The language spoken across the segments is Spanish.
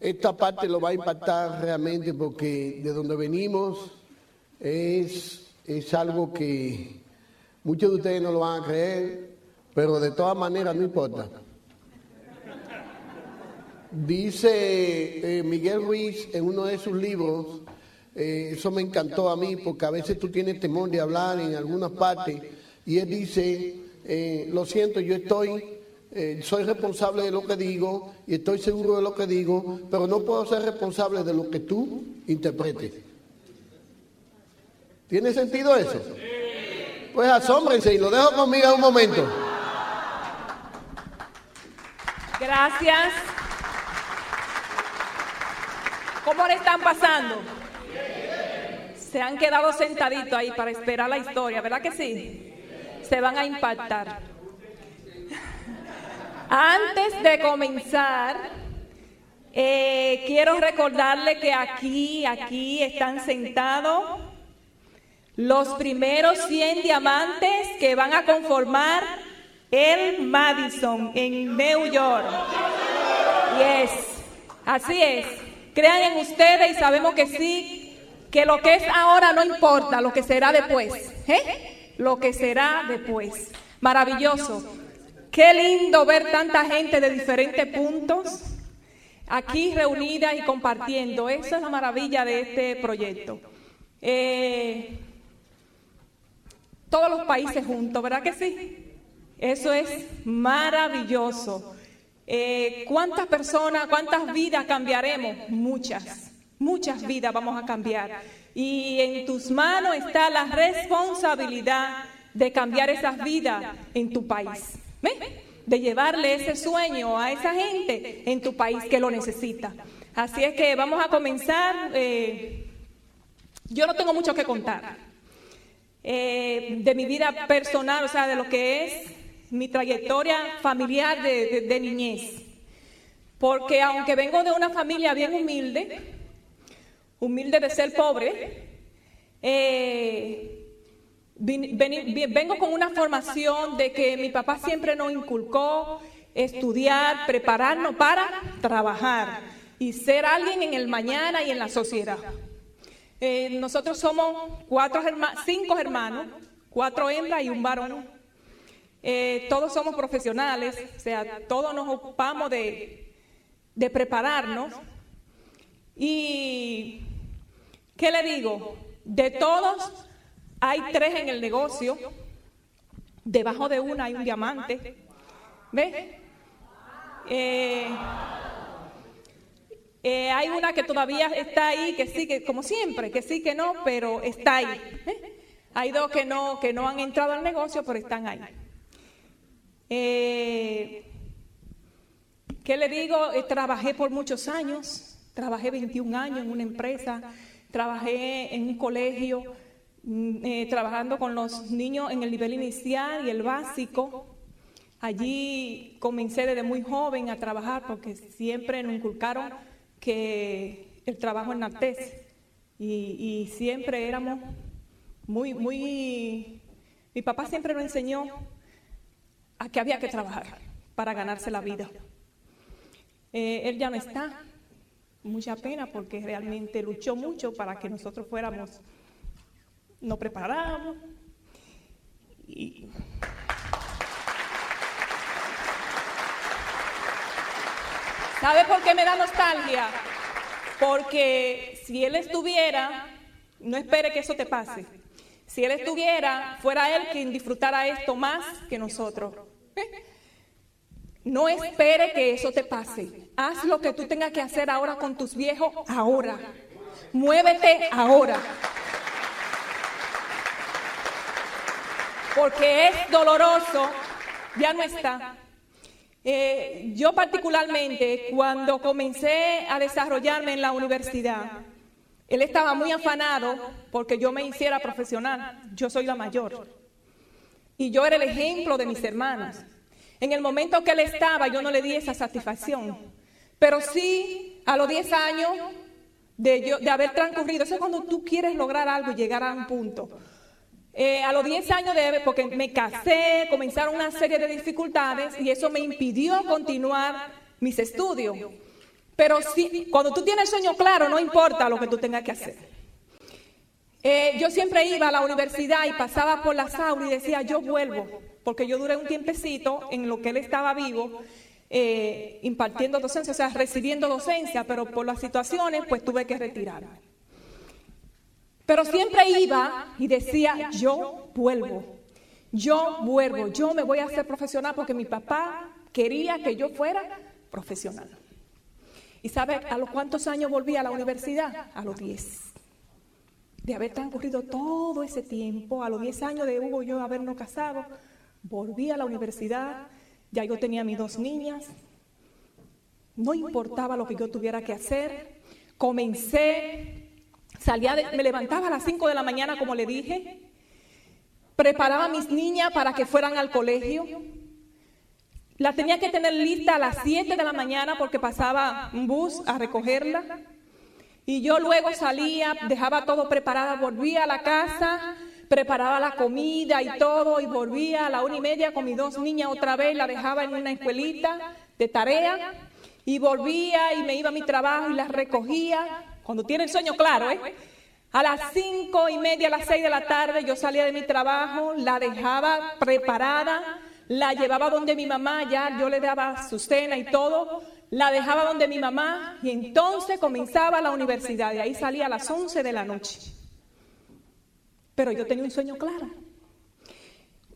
esta parte lo va a impactar realmente porque de donde venimos es, es algo que muchos de ustedes no lo van a creer, pero de todas maneras no importa. Dice eh, Miguel Ruiz en uno de sus libros, eh, eso me encantó a mí porque a veces tú tienes temor de hablar en algunas partes y él dice, eh, lo siento, yo estoy, soy responsable de lo que digo y estoy seguro de lo que digo, pero no puedo ser responsable de lo que tú interpretes. ¿Tiene sentido eso? Pues asómbrense y lo dejo conmigo un momento. Gracias. ¿Cómo le están pasando? Se han quedado sentaditos ahí para esperar la historia, ¿verdad que sí? Se van a impactar. Antes de comenzar, eh, quiero recordarle que aquí, aquí están sentados los primeros 100 diamantes que van a conformar el Madison en New York. Yes, así es. Crean en ustedes y sabemos que sí, que lo que es ahora no importa, lo que será después. ¿eh? Lo que será después. Maravilloso. Qué lindo ver tanta gente de diferentes puntos aquí reunida y compartiendo. Esa es la maravilla de este proyecto. Eh, todos los países juntos, ¿verdad que sí? Eso es maravilloso. Eh, ¿Cuántas personas, cuántas vidas cambiaremos? Muchas, muchas vidas vamos a cambiar. Y en tus manos está la responsabilidad de cambiar esas vidas en tu país. De llevarle ese sueño a esa gente en tu país que lo necesita. Así es que vamos a comenzar. Eh, yo no tengo mucho que contar eh, de mi vida personal, o sea, de lo que es mi trayectoria familiar de, niñez. Porque aunque vengo de una familia bien humilde, humilde de ser pobre, eh, vengo con una formación de que mi papá siempre nos inculcó estudiar, prepararnos para trabajar y ser alguien en el mañana y en la sociedad. Eh, nosotros somos cuatro cinco hermanos, cuatro hembras y un varón. Eh, todos somos profesionales, o sea, todos nos ocupamos de, de prepararnos. Y, ¿qué le digo? De todos, hay tres en el negocio. Debajo de una hay un diamante. ¿Ves? Eh, eh, hay una que todavía está ahí, que sí, que como siempre, que sí, que no, pero está ahí. Hay dos que no, que no han entrado al negocio, pero están ahí. Eh, ¿Qué le digo? Eh, trabajé por muchos años, trabajé 21 años en una empresa, trabajé en un colegio, eh, trabajando con los niños en el nivel inicial y el básico. Allí comencé desde muy joven a trabajar porque siempre nos inculcaron que el trabajo en la y, y siempre éramos muy, muy... Mi papá siempre nos enseñó a que había que trabajar para ganarse la vida. Eh, él ya no está, mucha pena porque realmente luchó mucho para que nosotros fuéramos, nos preparáramos. Y... ¿Sabe por qué me da nostalgia? Porque si él estuviera, no espere que eso te pase. Si él estuviera, fuera él quien disfrutara esto más que nosotros. No espere que eso te pase. Haz lo que tú tengas que hacer ahora con tus viejos, ahora. Muévete ahora. Porque es doloroso, ya no está. Eh, yo particularmente, cuando comencé a desarrollarme en la universidad, él estaba muy afanado porque yo me hiciera profesional. Yo soy la mayor. Y yo era el ejemplo de mis hermanos. En el momento que él estaba, yo no le di esa satisfacción. Pero sí, a los 10 años de, de haber transcurrido, eso es cuando tú quieres lograr algo y llegar a un punto. Eh, a los 10 años de, porque me casé, comenzaron una serie de dificultades y eso me impidió continuar mis estudios. Pero sí, cuando tú tienes el sueño claro, no importa lo que tú tengas que hacer. Eh, yo siempre iba a la universidad y pasaba por la aulas y decía, yo vuelvo, porque yo duré un tiempecito en lo que él estaba vivo, eh, impartiendo docencia, o sea, recibiendo docencia, pero por las situaciones, pues tuve que retirarme. Pero siempre iba y decía, yo vuelvo, yo vuelvo, yo me voy a hacer profesional porque mi papá quería que yo fuera profesional. ¿Y sabe a los cuántos años volví a la universidad? A los 10 de haber transcurrido todo ese tiempo, a los 10 años de Hugo yo habernos casado, volví a la universidad, ya yo tenía mis dos niñas, no importaba lo que yo tuviera que hacer, comencé, salía me levantaba a las 5 de la mañana, como le dije, preparaba a mis niñas para que fueran al colegio, las tenía que tener lista a las 7 de la mañana porque pasaba un bus a recogerla. Y yo luego salía, dejaba todo preparado, volvía a la casa, preparaba la comida y todo, y volvía a la una y media con mis dos niñas otra vez, la dejaba en una escuelita de tarea, y volvía y me iba a mi trabajo y las recogía. Cuando tiene el sueño claro, ¿eh? A las cinco y media, a las seis de la tarde, yo salía de mi trabajo, la dejaba preparada, la llevaba donde mi mamá, ya yo le daba su cena y todo, la dejaba donde mi mamá y entonces comenzaba la universidad. De ahí salía a las 11 de la noche. Pero yo tenía un sueño claro.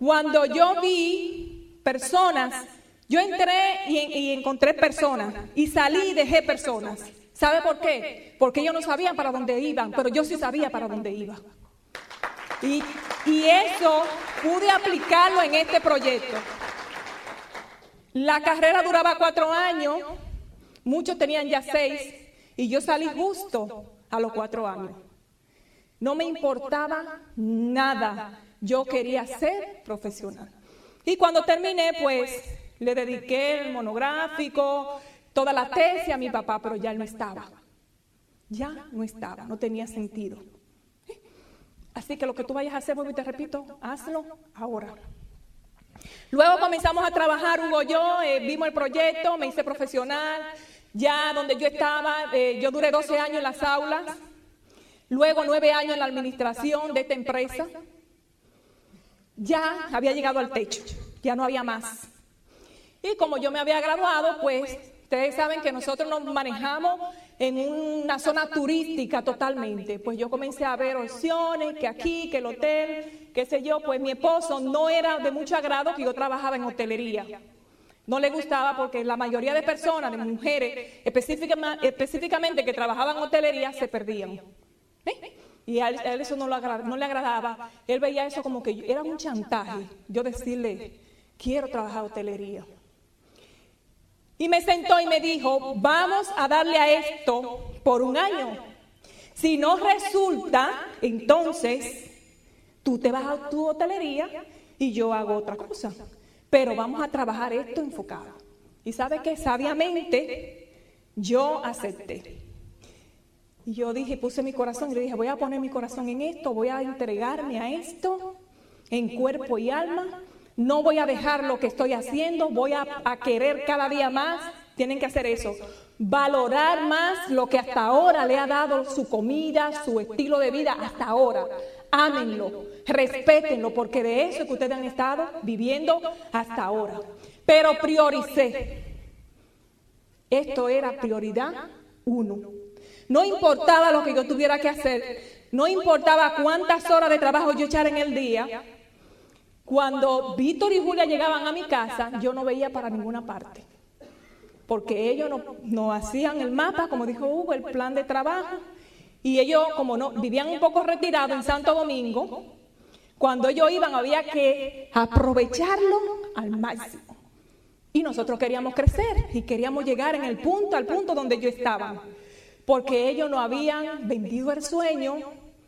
Cuando yo vi personas, yo entré y, encontré personas y salí y dejé personas. ¿Sabe por qué? Porque ellos no sabían para dónde iban, pero yo sí sabía para dónde iba. Y, y eso pude aplicarlo en este proyecto. La carrera duraba cuatro años, muchos tenían ya seis, y yo salí justo a los cuatro años. No me importaba nada, yo quería ser profesional. Y cuando terminé, pues le dediqué el monográfico, toda la tesis a mi papá, pero ya no estaba. Ya no estaba, no tenía sentido. Así que lo que tú vayas a hacer, vuelvo y te repito, hazlo ahora. Luego comenzamos a trabajar, Hugo yo, eh, vimos el proyecto, me hice profesional, ya donde yo estaba, eh, yo duré 12 años en las aulas, luego 9 años en la administración de esta empresa. Ya había llegado al techo, ya no había más. Y como yo me había graduado, pues ustedes saben que nosotros nos manejamos en una zona turística totalmente. Pues yo comencé a ver opciones, que aquí, que el hotel, qué sé yo. Pues mi esposo no era de mucho agrado que yo trabajaba en hotelería. No le gustaba porque la mayoría de personas, de mujeres específicamente que trabajaban en hotelería, se perdían. ¿Eh? Y a él, eso no, no, le agradaba. Él veía eso como que era un chantaje. Yo decirle, quiero trabajar hotelería. Y me sentó y me dijo, vamos a darle a esto por un año. Si no resulta, entonces tú te vas a tu hotelería y yo hago otra cosa. Pero vamos a trabajar esto enfocado. Y sabe que sabiamente yo acepté. Y yo dije, puse mi corazón y le dije, voy a poner mi corazón en esto, voy a entregarme a esto en cuerpo y alma no voy a dejar lo que estoy haciendo, voy a, querer cada día más. Tienen que hacer eso. Valorar más lo que hasta ahora le ha dado su comida, su estilo de vida, hasta ahora. Ámenlo, respétenlo, porque de eso es que ustedes han estado viviendo hasta ahora. Pero prioricé. Esto era prioridad uno. No importaba lo que yo tuviera que hacer, no importaba cuántas horas de trabajo yo echara en el día, cuando Víctor y Julia llegaban a mi casa, yo no veía para ninguna parte. Porque ellos no, hacían el mapa, como dijo Hugo, el plan de trabajo. Y ellos, como no, vivían un poco retirados en Santo Domingo, cuando ellos iban había que aprovecharlo al máximo. Y nosotros queríamos crecer y queríamos llegar en el punto, al punto donde yo estaba. Porque ellos no habían vendido el sueño.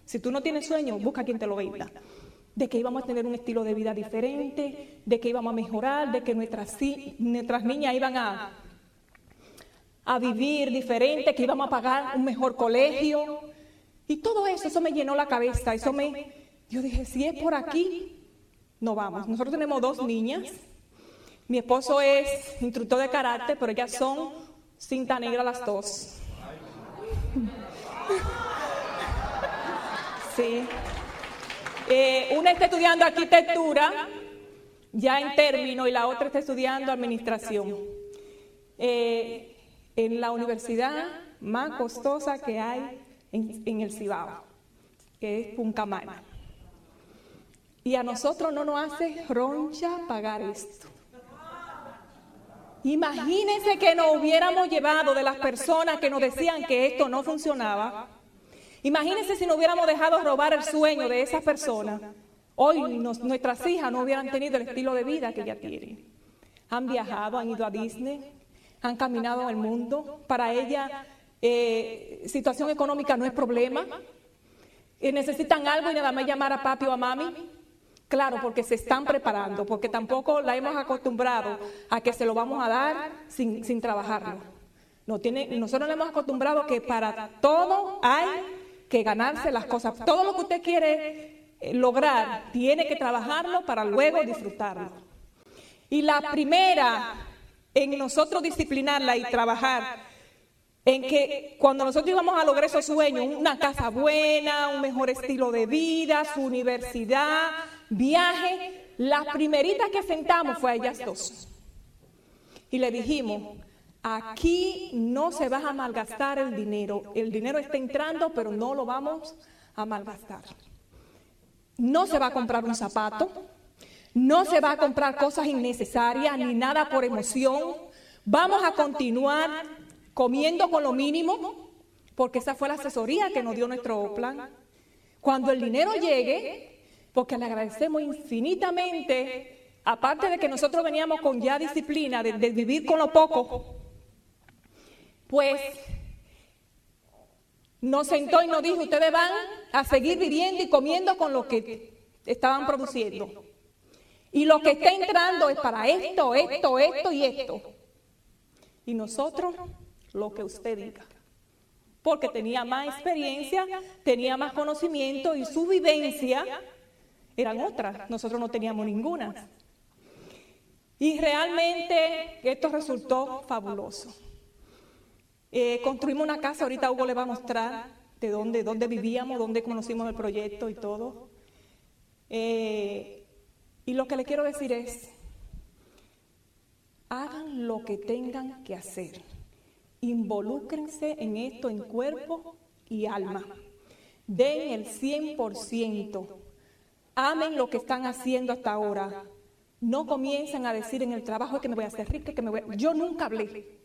Si tú no tienes sueño, busca quien te lo venda de que íbamos a tener un estilo de vida diferente, de que íbamos a mejorar, de que nuestras, niñas iban a, a vivir diferente, que íbamos a pagar un mejor colegio. Y todo eso, eso me llenó la cabeza, eso me... Yo dije, si es por aquí, no vamos. Nosotros tenemos dos niñas. Mi esposo es instructor de karate, pero ellas son cinta negra las dos. Sí. Eh, una está estudiando arquitectura, ya en término, y la otra está estudiando administración. Eh, en la universidad más costosa que hay en, el Cibao, que es Puncamana. Y a nosotros no nos hace roncha pagar esto. Imagínense que nos hubiéramos llevado de las personas que nos decían que esto no funcionaba. Imagínense si nos hubiéramos dejado robar el sueño de esas personas. Hoy nuestras hijas no hubieran tenido el estilo de vida que ya tienen. Han viajado, han ido a Disney, han caminado en el mundo. Para ella, eh, situación económica no es problema. Eh, necesitan algo y nada más llamar a papi o a mami. Claro, porque se están preparando, porque tampoco la hemos acostumbrado a que se lo vamos a dar sin, sin trabajarlo. No tiene, nosotros le hemos acostumbrado que para todo hay que ganarse las cosas. Todo lo que usted quiere eh, lograr, tiene que trabajarlo para luego disfrutarlo. Y la primera en nosotros disciplinarla y trabajar en que cuando nosotros íbamos a lograr esos sueños, una casa buena, un mejor estilo de vida, su universidad, viaje, las primeritas que sentamos fue a ellas dos. Y le dijimos, aquí no se va a malgastar el dinero. El dinero está entrando, pero no lo vamos a malgastar. No se va a comprar un zapato, no se va a comprar cosas innecesarias ni nada por emoción. Vamos a continuar comiendo con lo mínimo, porque esa fue la asesoría que nos dio nuestro plan. Cuando el dinero llegue, porque le agradecemos infinitamente, aparte de que nosotros veníamos con ya disciplina de, vivir con lo poco, pues nos sentó y nos dijo, ustedes van a seguir viviendo y comiendo con lo que estaban produciendo. Y lo que está entrando es para esto, esto, esto y esto. Y nosotros lo que usted diga. Porque tenía más experiencia, tenía más conocimiento y su vivencia eran otras, nosotros no teníamos ninguna. Y realmente esto resultó fabuloso. Eh, construimos una casa, ahorita Hugo le va a mostrar de dónde, dónde vivíamos, dónde conocimos el proyecto y todo. Eh, y lo que le quiero decir es, hagan lo que tengan que hacer. Involúcrense en esto en cuerpo y alma. Den el 100% amen lo que están haciendo hasta ahora. No comiencen a decir en el trabajo que me voy a hacer rica, que me voy Yo nunca hablé.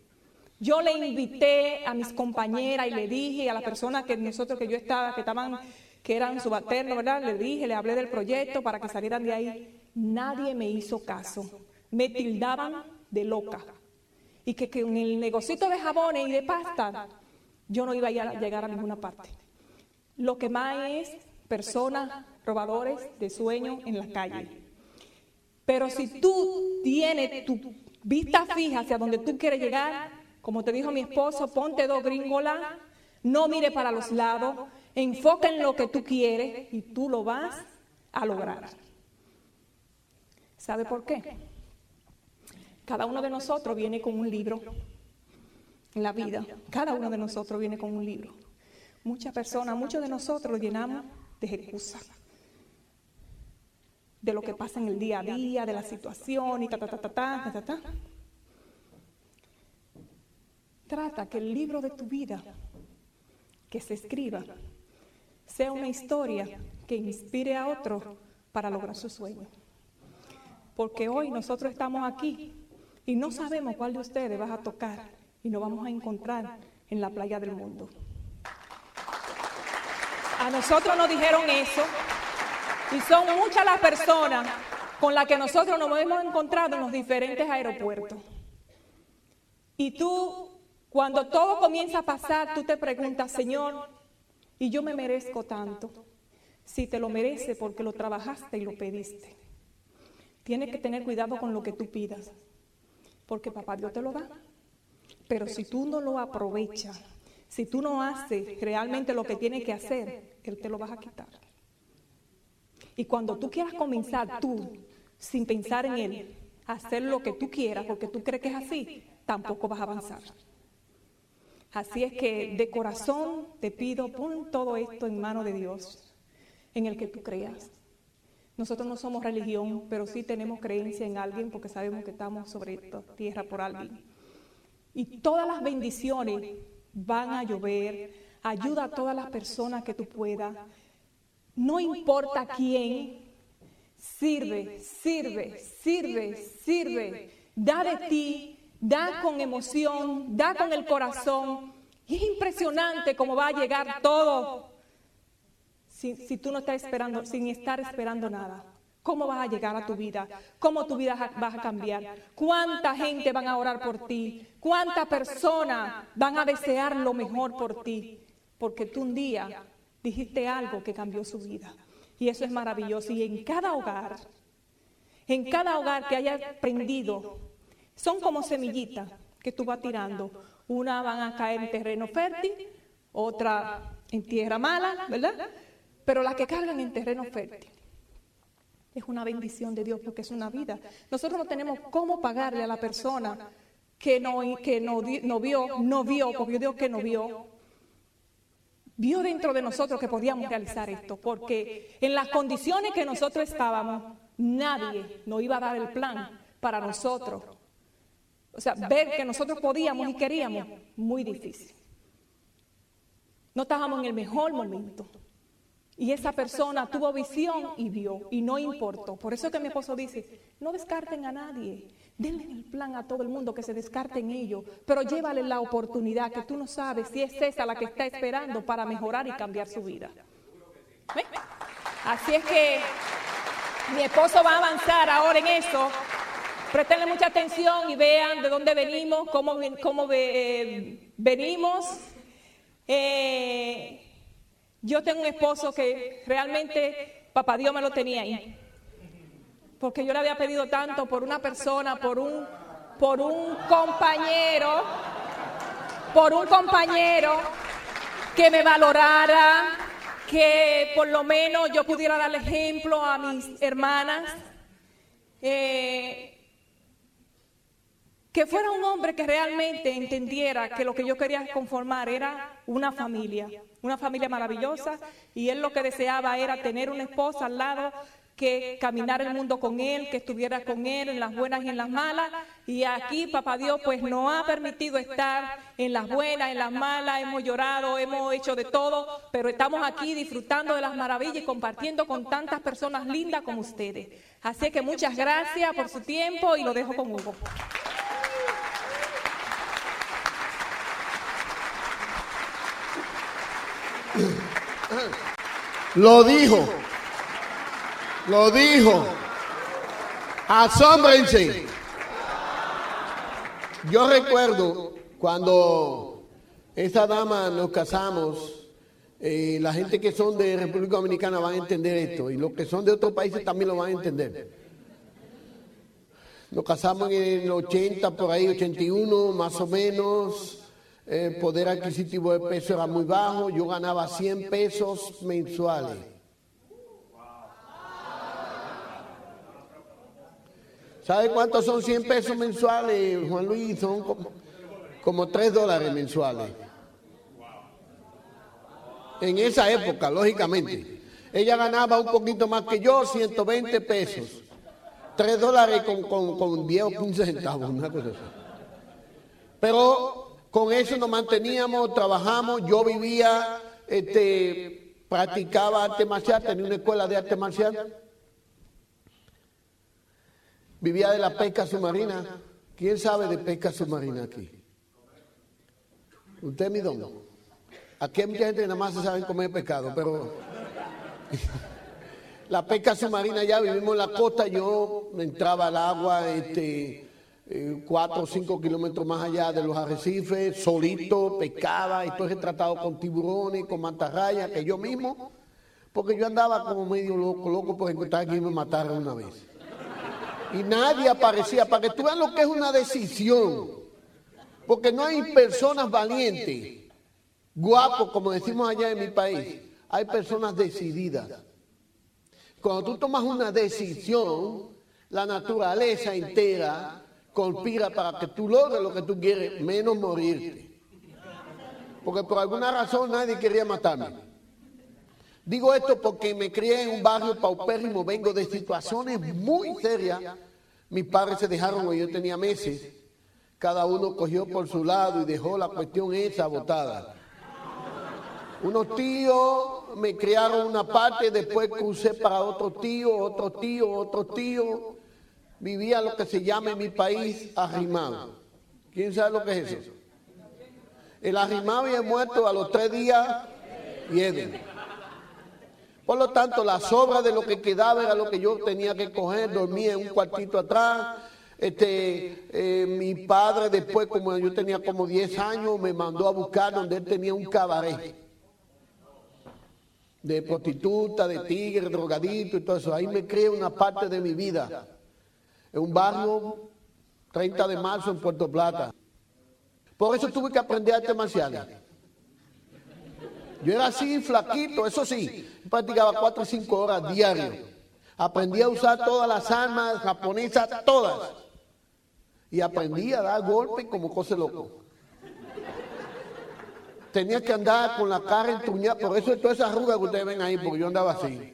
Yo le invité a mis compañeras y le dije a las personas que nosotros que yo estaba, que estaban, que eran subalternos, ¿verdad? Le dije, le hablé del proyecto para que salieran de ahí. Nadie me hizo caso. Me tildaban de loca. Y que, que en el negocito de jabones y de pasta yo no iba a llegar a ninguna parte. Lo que más es personas robadores de sueños en la calle. Pero si tú tienes tu vista fija hacia donde tú quieres llegar, como te dijo mi esposo, ponte dos gringolas, no mire para los lados, enfoca en lo que tú quieres y tú lo vas a lograr. ¿Sabe por qué? Cada uno de nosotros viene con un libro en la vida. Cada uno de nosotros viene con un libro. Muchas personas, muchos de nosotros lo llenamos de excusas de lo que pasa en el día a día, de la situación y ta, ta, ta, ta, ta, ta, ta. Trata que el libro de tu vida que se escriba sea una historia que inspire a otro para lograr su sueño. Porque hoy nosotros estamos aquí y no sabemos cuál de ustedes vas a tocar y nos vamos a encontrar en la playa del mundo. A nosotros nos dijeron eso y son muchas las personas con las que nosotros nos hemos encontrado en los diferentes aeropuertos. Y tú, cuando todo comienza a pasar, tú te preguntas, Señor, ¿y yo me merezco tanto? Si te lo merece porque lo trabajaste y lo pediste. Tienes que tener cuidado con lo que tú pidas, porque papá Dios te lo da. Pero si tú no lo aprovechas, si tú no haces realmente lo que tienes que hacer, Él te lo va a quitar. Y cuando tú quieras comenzar tú, sin pensar en Él, hacer lo que tú quieras, porque tú crees que es así, tampoco vas a avanzar. Así es que de corazón te pido, pon todo esto en manos de Dios, en el que tú creas. Nosotros no somos religión, pero sí tenemos creencia en alguien porque sabemos que estamos sobre esta tierra por alguien. Y todas las bendiciones van a llover. Ayuda a todas las personas que tú puedas. No importa quién, sirve, sirve, sirve, sirve. Da de ti, da con emoción, da con el corazón. Es impresionante cómo va a llegar todo si, si, tú no estás esperando, sin estar esperando nada. ¿Cómo vas a llegar a tu vida? ¿Cómo tu vida va a cambiar? ¿Cuánta gente van a orar por ti? ¿Cuántas personas van a desear lo mejor por ti? Porque tú un día dijiste algo que cambió su vida. Y eso es maravilloso. Y en cada hogar, en cada hogar que haya aprendido, son como semillitas que tú vas tirando. Una van a caer en terreno fértil, otra en tierra mala, ¿verdad? Pero las que cargan en terreno fértil es una bendición de Dios porque es una vida. Nosotros no tenemos cómo pagarle a la persona que no, que no, no vio, no vio, porque yo digo que no vio, vio dentro de nosotros que podíamos realizar esto, porque en las condiciones que nosotros estábamos, nadie nos iba a dar el plan para nosotros. O sea, ver que nosotros podíamos y queríamos, muy difícil. No estábamos en el mejor momento. Y esa persona tuvo visión y vio, y no importó. Por eso que mi esposo dice, no descarten a nadie, denle el plan a todo el mundo que se descarten ellos, pero llévale la oportunidad que tú no sabes si es esa la que está esperando para mejorar y cambiar su vida. Así es que mi esposo va a avanzar ahora en eso. Prestenle mucha atención y vean de dónde venimos, cómo, eh, venimos. Eh, yo tengo un esposo que realmente papá Dios me lo tenía ahí. Porque yo le había pedido tanto por una persona, por un, compañero, por un compañero que me valorara, que por lo menos yo pudiera darle ejemplo a mis hermanas. Eh, que fuera un hombre que realmente entendiera que lo que yo quería conformar era una familia, una familia maravillosa, y él lo que deseaba era tener una esposa al lado que caminara el mundo con él, que estuviera con él en las buenas y en las malas. Y aquí, papá Dios, pues nos ha permitido estar en las buenas, en las malas, hemos llorado, hemos hecho de todo, pero estamos aquí disfrutando de las maravillas y compartiendo con tantas personas lindas como ustedes. Así que muchas gracias por su tiempo y lo dejo con Hugo. Lo dijo. Lo dijo. Asómbrense. Yo recuerdo cuando esa dama nos casamos, eh, la gente que son de República Dominicana van a entender esto y los que son de otros países también lo van a entender. Nos casamos en el 80, por ahí, 81, más o menos el poder adquisitivo de peso era muy bajo, yo ganaba 100 pesos mensuales. ¿Sabe cuántos son 100 pesos mensuales, Juan Luis? Son como, como 3 dólares mensuales. En esa época, lógicamente. Ella ganaba un poquito más que yo, 120 pesos. 3 dólares con, con, con 10 o 15 centavos, una cosa así. Pero con eso nos manteníamos, trabajamos, yo vivía, este, practicaba arte marcial, tenía una escuela de arte marcial. Vivía de la pesca submarina. ¿Quién sabe de pesca submarina aquí? Usted, mi don. Aquí hay mucha gente que nada más se sabe comer pescado, pero la pesca submarina ya vivimos en la costa, yo entraba al agua, este, eh, cuatro o cinco kilómetros más allá de los arrecifes, solito, pescaba, y he tratado con tiburones, con mantarrayas, que yo mismo, porque yo andaba como medio loco, loco por encontrar que me mataran una vez. Y nadie aparecía, para que tú veas lo que es una decisión, porque no hay personas valientes, guapos, como decimos allá en mi país, hay personas decididas. Cuando tú tomas una decisión, la naturaleza entera conspira para que tú logres lo que tú quieres, menos morirte. porque por alguna razón nadie quería matarme. Digo esto porque me crié en un barrio paupérrimo, vengo de situaciones muy serias. Mis padres se dejaron cuando yo tenía meses. Cada uno cogió por su lado y dejó la cuestión esa botada. Unos tíos me criaron una parte, después crucé para otro tío, otro tío, otro tío. Vivía lo que se llama en mi país arrimado. ¿Quién sabe lo que es eso? El arrimado y el muerto a los tres días vienen. Por lo tanto, la sobra de lo que quedaba era lo que yo tenía que coger, dormía en un cuartito atrás. Este, eh, mi padre después, como yo tenía como 10 años, me mandó a buscar donde él tenía un cabaret de prostituta, de tigre, drogadito y todo eso. Ahí me crié una parte de mi vida. En un barrio, 30 de marzo en Puerto Plata. Por eso tuve que aprender artes marciales. Yo era así, flaquito, eso sí, practicaba cuatro o cinco horas diario. Aprendí a usar todas las armas japonesas, todas. Y aprendí a dar golpes como cosa loco. Tenía que andar con la cara entuñada, por eso todas esas arrugas que ustedes ven ahí, porque yo andaba así.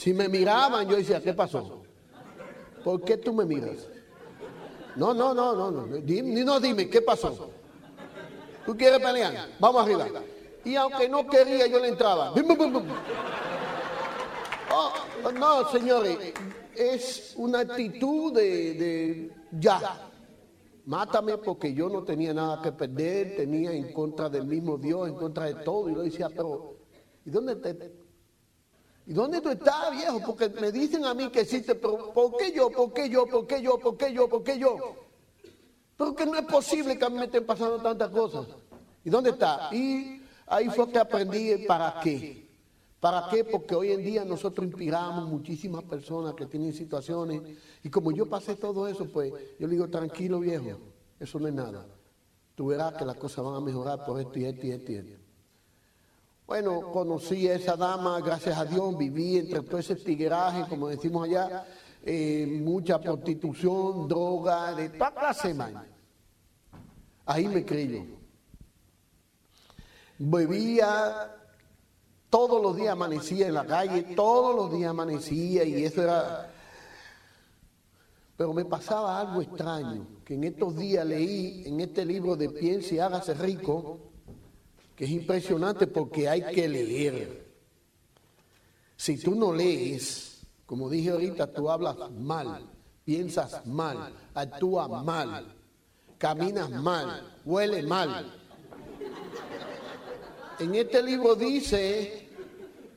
Si me miraban, yo decía, ¿qué pasó? ¿Por qué tú me miras? No, no, no, no, no. Ni no dime, ¿qué pasó? ¿Tú quieres pelear? Vamos arriba. Y aunque no quería, yo le entraba. Oh, no, señores, es una actitud de, de ya. Mátame porque yo no tenía nada que perder, tenía en contra del mismo Dios, en contra de todo. Y yo decía, pero, ¿y dónde te, ¿Y dónde tú estás, viejo? Porque me dicen a mí que existe, pero ¿por qué yo? ¿Por qué yo? ¿Por qué yo? ¿Por qué yo? ¿Por qué yo? Porque no es posible que a mí me estén pasando tantas cosas. ¿Y dónde está? Y ahí fue que aprendí para qué. ¿Para qué? Porque hoy en día nosotros inspiramos muchísimas personas que tienen situaciones. Y como yo pasé todo eso, pues yo le digo, tranquilo viejo, eso no es nada. Tú verás que las cosas van a mejorar por esto y esto y esto y esto. Bueno, conocí a esa dama, gracias a Dios, viví entre todo ese tigueraje, como decimos allá, eh, mucha prostitución, droga, de toda clase Ahí me creí Bebía, todos los días amanecía en la calle, todos los días amanecía y eso era... Pero me pasaba algo extraño, que en estos días leí en este libro de Piense y hágase rico, que es impresionante porque hay que leer. Si tú no lees, como dije ahorita, tú hablas mal, piensas mal, actúas mal, caminas mal, huele mal en este libro dice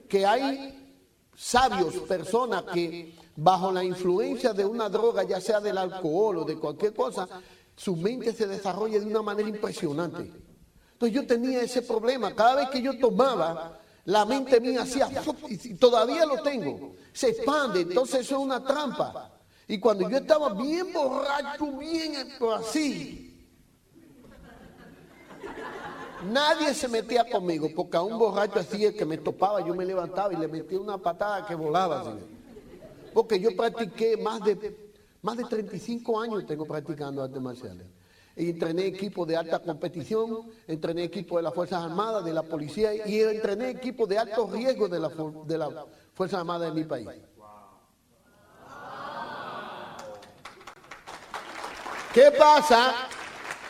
que hay sabios, personas que bajo la influencia de una droga, ya sea del alcohol o de cualquier cosa, su mente se desarrolla de una manera impresionante. Entonces yo tenía ese problema. Cada vez que yo tomaba, la mente mía hacía, y todavía lo tengo, se expande. Entonces eso es una trampa. Y cuando yo estaba bien borracho, bien así, Nadie se metía conmigo, porque a un borracho así, el que me topaba, yo me levantaba y le metía una patada que volaba. Porque yo practiqué más de, más de 35 años tengo practicando artes marciales. Entrené equipos de alta competición, entrené equipos de las Fuerzas Armadas, de la policía y entrené equipos de alto riesgo de, la, de las Fuerzas Armadas de mi país. ¿Qué pasa?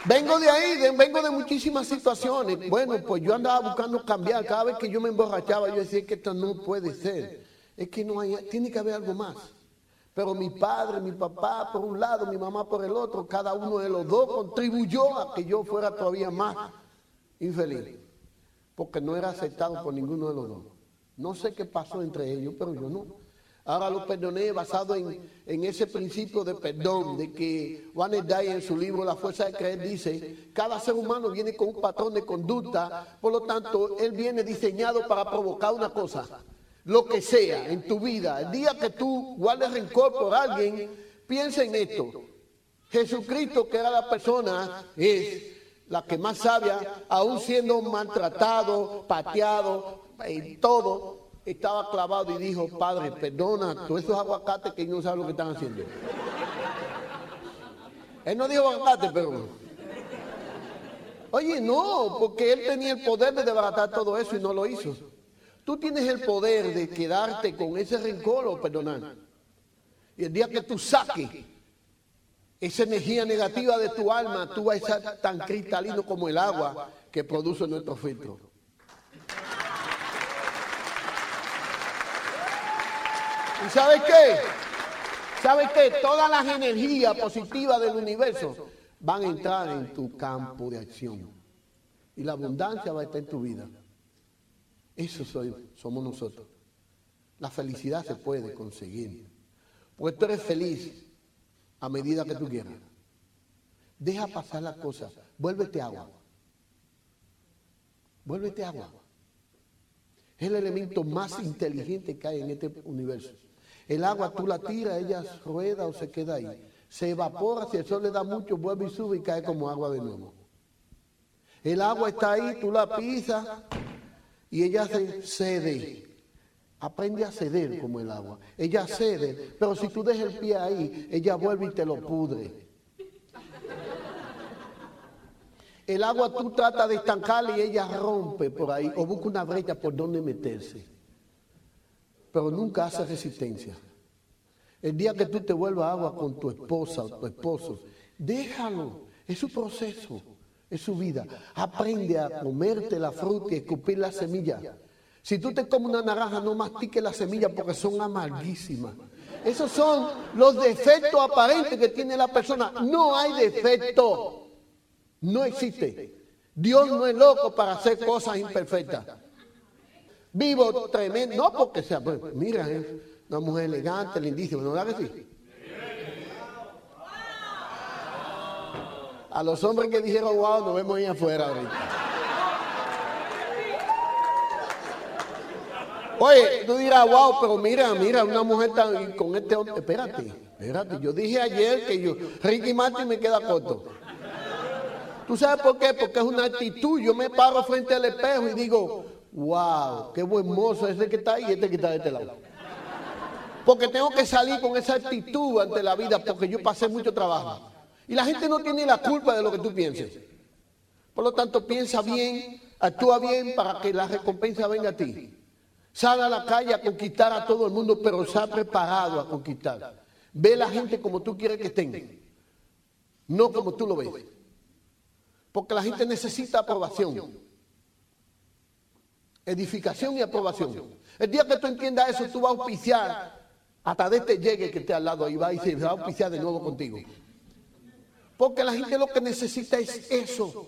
Vengo de ahí, vengo de muchísimas situaciones. Bueno, pues yo andaba buscando cambiar. Cada vez que yo me emborrachaba, yo decía que esto no puede ser. Es que no hay, tiene que haber algo más. Pero mi padre, mi papá por un lado, mi mamá por el otro, cada uno de los dos contribuyó a que yo fuera todavía más infeliz. Porque no era aceptado por ninguno de los dos. No sé qué pasó entre ellos, pero yo no. Ahora lo perdoné basado en, ese principio de perdón, de que Juan Day en su libro La Fuerza de Creer dice, cada ser humano viene con un patrón de conducta, por lo tanto, él viene diseñado para provocar una cosa, lo que sea en tu vida. El día que tú guardes rencor por alguien, piensa en esto. Jesucristo, que era la persona, es la que más sabia, aún siendo maltratado, pateado, y todo, estaba clavado y dijo, Padre, perdona todos esos aguacates que no saben lo que están haciendo. Él no dijo aguacate, pero Oye, no, porque él tenía el poder de desbaratar todo eso y no lo hizo. Tú tienes el poder de quedarte con ese rencor o perdonar. Y el día que tú saques esa energía negativa de tu alma, tú vas a ser tan cristalino como el agua que produce nuestro filtro. ¿Y sabes qué? ¿Sabes qué? Todas las energías positivas del universo van a entrar en tu campo de acción. Y la abundancia va a estar en tu vida. Eso somos nosotros. La felicidad se puede conseguir. Porque tú eres feliz a medida que tú quieras. Deja pasar las cosas. Vuélvete agua. Vuélvete agua. Es el elemento más inteligente que hay en este universo. El agua tú la tiras, ella rueda o se queda ahí. Se evapora, si el sol le da mucho, vuelve y sube y cae como agua de nuevo. El agua está ahí, tú la pisas y ella se cede. Aprende a ceder como el agua. Ella cede, pero si tú dejas el pie ahí, ella vuelve y te lo pudre. El agua tú tratas de estancarla y ella rompe por ahí o busca una brecha por donde meterse. pero nunca hace resistencia. El día que tú te vuelvas agua con tu esposa o tu esposo, déjalo, es su proceso, es su vida. Aprende a comerte la fruta y escupir la semilla. Si tú te comes una naranja, no mastiques la semilla porque son amarguísimas. Esos son los defectos aparentes que tiene la persona. No hay defecto. No existe. Dios no es loco para hacer cosas imperfectas vivo tremendo. No porque sea, pues, mira, es una mujer elegante, lindísima, ¿no verdad que sí? A los hombres que dijeron wow, nos vemos ahí afuera ahorita. Oye, tú dirás, wow, pero mira, mira, una mujer tan, con este hombre. Espérate, espérate. Yo dije ayer que yo, Ricky Martin me queda corto. ¿Tú sabes por qué? Porque es una actitud. Yo me paro frente al espejo y digo, wow, qué buen mozo ese que está ahí y este que está de este lado. Porque tengo que salir con esa actitud ante la vida porque yo pasé mucho trabajo. Y la gente no tiene la culpa de lo que tú pienses. Por lo tanto, piensa bien, actúa bien para que la recompensa venga a ti. Sal a la calle a conquistar a todo el mundo, pero se ha preparado a conquistar. Ve a la gente como tú quieres que estén, no como tú lo ves. Porque la gente necesita aprobación edificación y aprobación. El día que tú entiendas eso, tú vas a auspiciar hasta de este llegue que esté al lado y va y se va a auspiciar de nuevo contigo. Porque la gente lo que necesita es eso.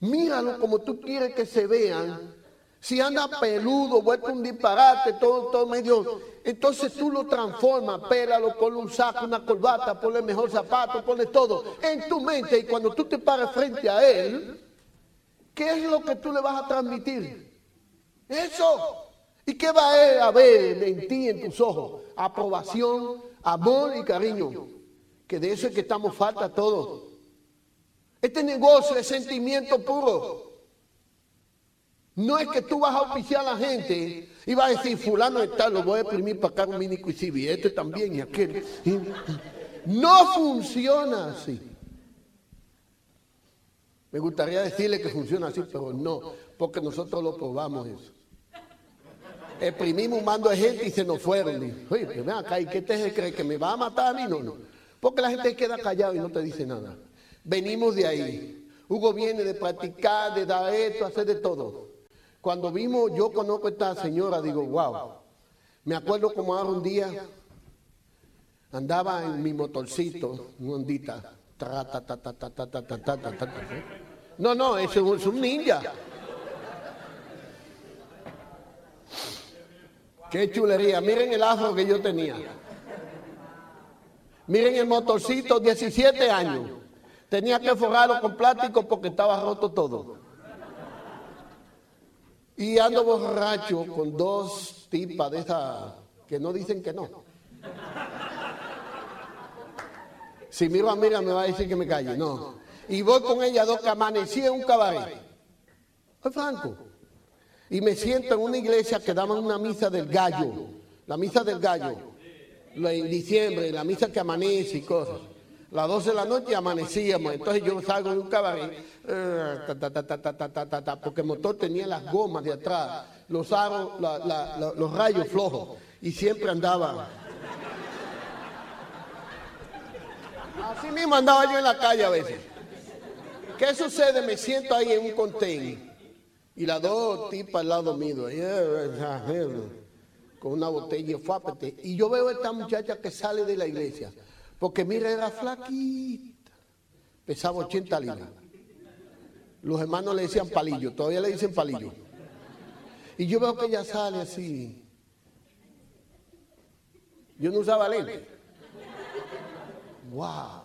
Míralo como tú quieres que se vean. Si anda peludo, vuelto un disparate, todo, todo medio. Entonces tú lo transformas, pélalo, ponle un saco, una corbata, ponle mejor zapato, ponle todo en tu mente. Y cuando tú te pares frente a él, ¿qué es lo que tú le vas a transmitir? Eso. ¿Y qué va a haber en ti, en tus ojos? Aprobación, amor y cariño. Que de eso es que estamos falta todos. Este negocio es sentimiento puro. No es que tú vas a oficiar a la gente y vas a decir, fulano está, lo voy a imprimir para acá un mini y este también y aquel. No funciona así. Me gustaría decirle que funciona así, pero no, porque nosotros lo probamos eso exprimimos un mando de gente y se nos fueron. Oye, ven acá, ¿y qué te cree? ¿Que me va a matar a mí? No, no. Porque la gente queda callada y no te dice nada. Venimos de ahí. Hugo viene de practicar, de dar esto, hacer de todo. Cuando vimos, yo conozco a esta señora, digo, wow. Me acuerdo como ahora un día andaba en mi motorcito, un ondita. No, no, es un ninja. Qué chulería. Miren el afro que yo tenía. Miren el motorcito, 17 años. Tenía que forrarlo con plástico porque estaba roto todo. Y ando borracho con dos tipas de esas que no dicen que no. Si miro a Mira me va a decir que me calle. No. Y voy con ella dos que amanecí en un cabaret. Fue franco y me siento en una iglesia que daban una misa del gallo, la misa del gallo, en diciembre, la misa que amanece y cosas. Las 12 de la noche amanecíamos, entonces yo salgo de un cabaret, porque el motor tenía las gomas de atrás, los aros, los rayos flojos, y siempre andaba. Así mismo andaba yo en la calle a veces. ¿Qué sucede? Me siento ahí en un container y las dos tipas al lado mío. Eh, eh, eh, con una botella de fuapete. Y yo veo a esta muchacha que sale de la iglesia, porque mira, era flaquita, pesaba 80 libras. Los hermanos le decían palillo, todavía le dicen palillo. Y yo veo que ella sale así. Yo no usaba lente. ¡Wow!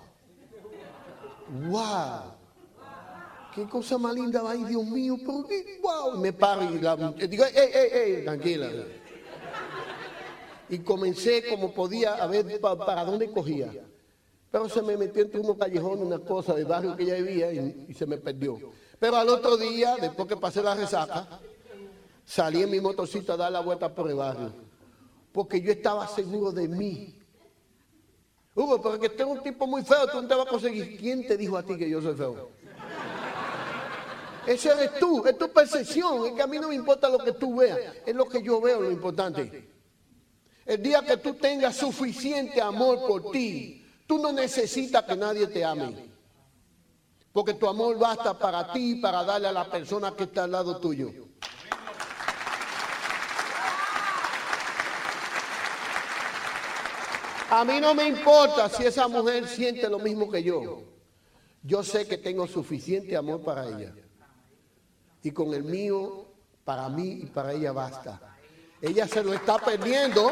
¡Wow! qué cosa más linda, ay Dios mío, pero qué, wow, me paro y la, digo, ey, ey, ey, tranquila. Y comencé como podía a ver pa- para dónde cogía. Pero se me metió entre unos callejones, una cosa del barrio que ella vivía y, se me perdió. Pero al otro día, después que pasé la resaca, salí en mi motorcito a dar la vuelta por el barrio. Porque yo estaba seguro de mí. Hugo, pero que tengo un tipo muy feo, tú no te vas a conseguir. ¿Quién te dijo a ti que yo soy feo? Ese eres tú, es tu percepción, es que a mí no me importa lo que tú veas, es lo que yo veo lo importante. El día que tú tengas suficiente amor por ti, tú no necesitas que nadie te ame. Porque tu amor basta para ti y para darle a la persona que está al lado tuyo. A mí no me importa si esa mujer siente lo mismo que yo. Yo sé que tengo suficiente amor para ella y con el mío, para mí y para ella basta. Ella se lo está perdiendo.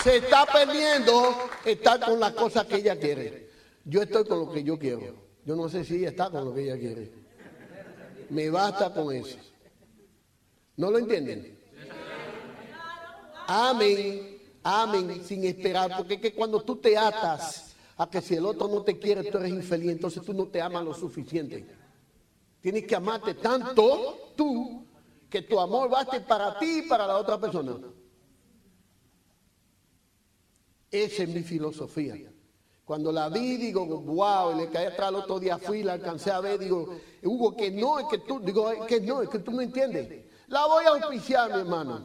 Se está perdiendo estar con las cosas que ella quiere. Yo estoy con lo que yo quiero. Yo no sé si ella está con lo que ella quiere. Me basta con eso. ¿No lo entienden? Amén, amén, sin esperar, porque es que cuando tú te atas a que si el otro no te quiere, tú eres infeliz, entonces tú no te amas lo suficiente. Tienes que amarte tanto tú que tu amor baste para ti y para la otra persona. Esa es mi filosofía. Cuando la vi, digo, wow, y le caí atrás el otro día, fui, la alcancé a ver, digo, Hugo, que no, es que tú, digo, que no, es que tú no entiendes. La voy a auspiciar, mi hermano.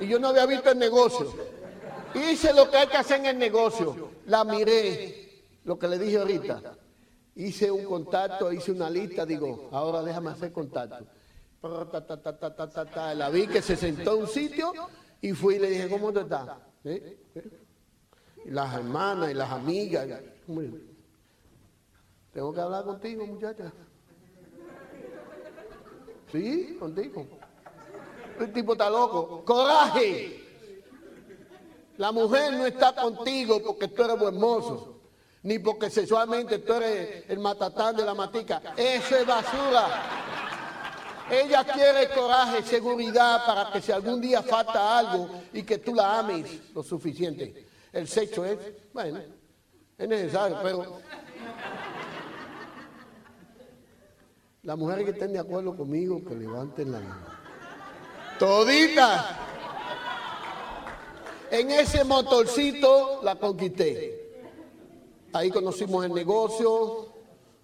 Y yo no había visto el negocio. Hice lo que hay que hacer en el negocio. La miré, lo que le dije ahorita. Hice un contacto, hice una lista, digo, ahora déjame hacer contacto. Ta, ta, ta. La vi que se sentó en un sitio y fui y le dije, ¿cómo tú estás? ¿Eh? ¿Eh? Las hermanas y las amigas. Tengo que hablar contigo, muchacha. Sí, contigo. El tipo está loco. Coraje. La mujer no está contigo porque tú eres buen mozo, ni porque sexualmente tú eres el matatán de la matica. Eso es basura. Ella quiere coraje, seguridad para que si algún día falta algo y que tú la ames lo suficiente. El sexo es, bueno, es necesario, pero las mujeres que estén de acuerdo conmigo, que levanten la mano. Toditas. En ese motorcito la conquisté. Ahí conocimos el negocio,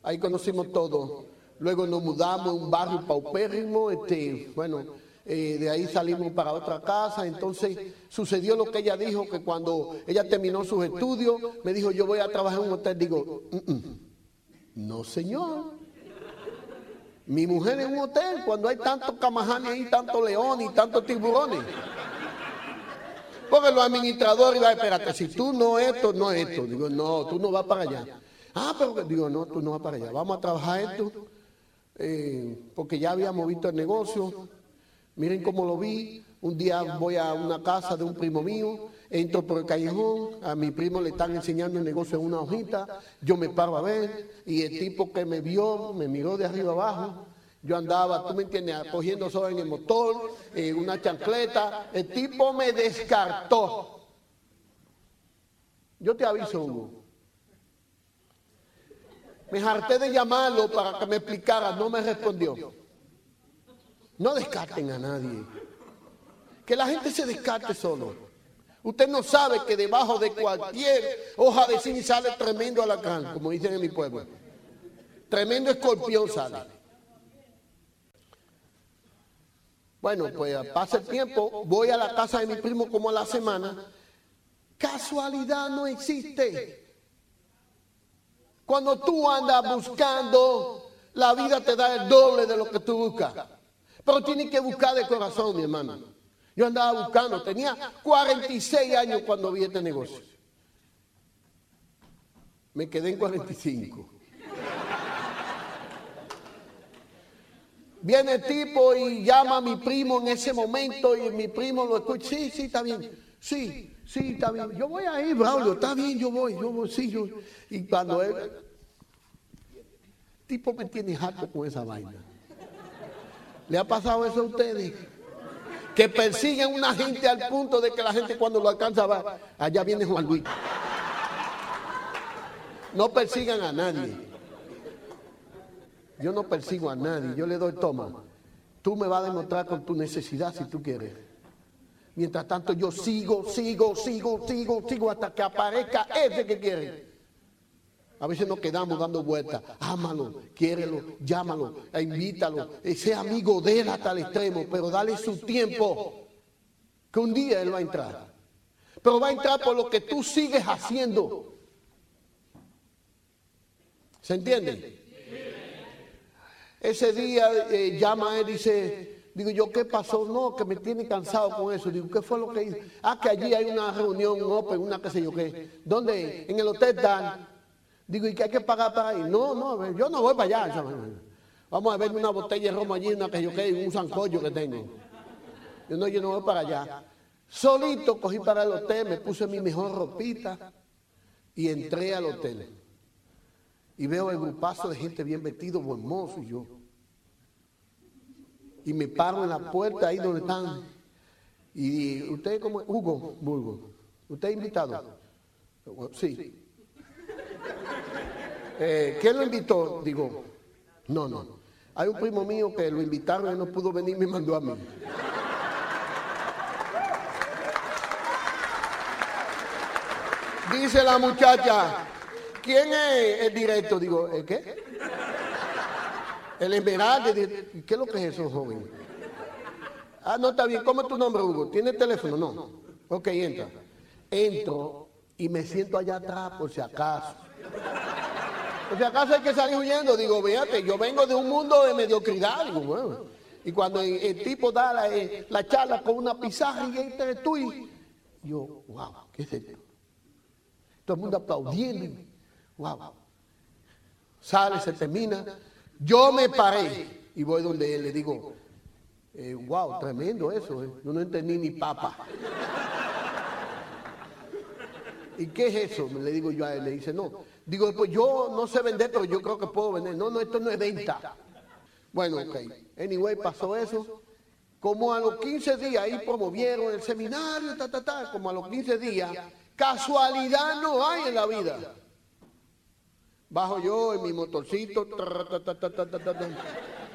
ahí conocimos todo. Luego nos mudamos a un barrio paupérrimo, este, bueno, eh, de ahí salimos para otra casa. Entonces sucedió lo que ella dijo, que cuando ella terminó sus estudios, me dijo, yo voy a trabajar en un hotel. Digo, "Mm, mm, no señor. Mi mujer en un hotel, cuando hay tantos camajanes ahí, tantos leones y tantos tiburones. Porque los administradores iban, espérate, si tú no esto, no esto. Digo, no, tú no vas para allá. Ah, pero digo, no, tú no vas para allá. Vamos a trabajar esto, eh, porque ya habíamos visto el negocio. Miren cómo lo vi. Un día voy a una casa de un primo mío, entro por el callejón, a mi primo le están enseñando el negocio en una hojita, yo me paro a ver, y el tipo que me vio, me miró de arriba abajo, yo andaba, tú me entiendes, cogiendo solo en el motor, eh, una chancleta, el tipo me descartó. Yo te aviso, Hugo. Me harté de llamarlo para que me explicara, no me respondió. No descarten a nadie. Que la gente se descarte solo. Usted no sabe que debajo de cualquier hoja de zinc sale tremendo alacrán, como dicen en mi pueblo. Tremendo escorpión sale. Bueno, pues pasa el tiempo, voy a la casa de mi primo como a la semana. Casualidad no existe. Cuando tú andas buscando, la vida te da el doble de lo que tú buscas. Pero tienes que buscar de corazón, mi hermano. Yo andaba buscando, tenía 46 años cuando vi este negocio. Me quedé en 45. Viene el tipo y llama a mi primo en ese momento y mi primo lo escucha. Sí, sí, está bien. Sí, sí, está bien. Yo voy a ir, Braulio, está bien, yo voy, yo voy, sí, yo. Y cuando él. Tipo me tiene harto con esa vaina. ¿Le ha pasado eso a ustedes? que persiguen una gente al punto de que la gente cuando lo alcanza va, allá viene Juan Luis. No persigan a nadie. Yo no persigo a nadie, yo le doy toma. Tú me vas a demostrar con tu necesidad si tú quieres. Mientras tanto yo sigo, sigo, sigo, sigo, sigo hasta que aparezca ese que quiere. A veces nos quedamos dando vueltas. Ámalo, quiérelo, llámalo, e invítalo, e sea amigo de él hasta el extremo, pero dale su tiempo, que un día él va a entrar. Pero va a entrar por lo que tú sigues haciendo. ¿Se entiende? Ese día eh, llama él y dice, digo yo, ¿qué pasó? No, que me tiene cansado con eso. Digo, ¿qué fue lo que hizo? Ah, que allí hay una reunión, un open, una qué sé yo qué. ¿Dónde? En el hotel Dan. Digo, ¿y qué hay que pagar para ir? No, no, yo no voy para allá. Vamos a ver una botella de romo allí, una que yo que un zancollo que tengo. Yo no, yo no voy para allá. Solito cogí para el hotel, me puse mi mejor ropita y entré al hotel. Y veo el grupazo de gente bien vestido, hermoso y yo. Y me paro en la puerta ahí donde están. Y usted como Hugo Burgo, ¿usted invitado? Sí. Eh, ¿Quién lo invitó? Digo, no, no. Hay un primo mío que lo invitaron y no pudo venir, me mandó a mí. Dice la muchacha, ¿quién es el directo? Digo, ¿el qué? El Esmeralda. ¿Qué es lo que es eso, joven? Ah, no, está bien. ¿Cómo es tu nombre, Hugo? ¿Tiene teléfono? No. Ok, entra. Entro y me siento allá atrás por si acaso. O sea, acaso hay que salir huyendo. Digo, fíjate, yo vengo de un mundo de mediocridad. Y cuando el, tipo da la, eh, la, charla con una pizarra y entre tú y yo, wow, ¿qué es esto? Todo el mundo aplaudiendo. Wow. Sale, se termina. Yo me paré y voy donde él le digo, eh, wow, tremendo eso. Eh. Yo no entendí ni papa. ¿Y qué es eso? Le digo yo a él. Le dice, no. Digo, pues yo no sé vender, pero yo creo que puedo vender. No, no, esto no es venta. Bueno, ok. Anyway, pasó eso. Como a los 15 días ahí promovieron el seminario, ta, ta, ta, como a los 15 días, casualidad no hay en la vida. Bajo yo en mi motorcito,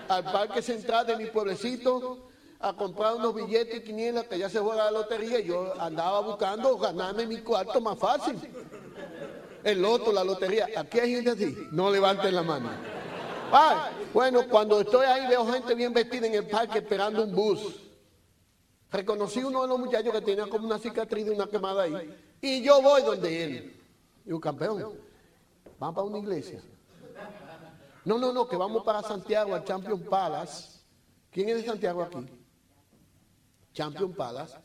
al parque central de mi pueblecito, a comprar unos billetes y quinielas que ya se juega la lotería yo andaba buscando ganarme mi cuarto más fácil. El loto, la lotería. Aquí hay gente así. No levanten la mano. bueno, cuando estoy ahí veo gente bien vestida en el parque esperando un bus. Reconocí uno de los muchachos que tenía como una cicatriz de una quemada ahí. Y yo voy donde él. Digo, campeón, vamos para una iglesia. No, no, no, que vamos para Santiago, al Champion Palace. ¿Quién es de Santiago aquí? Champion Palace,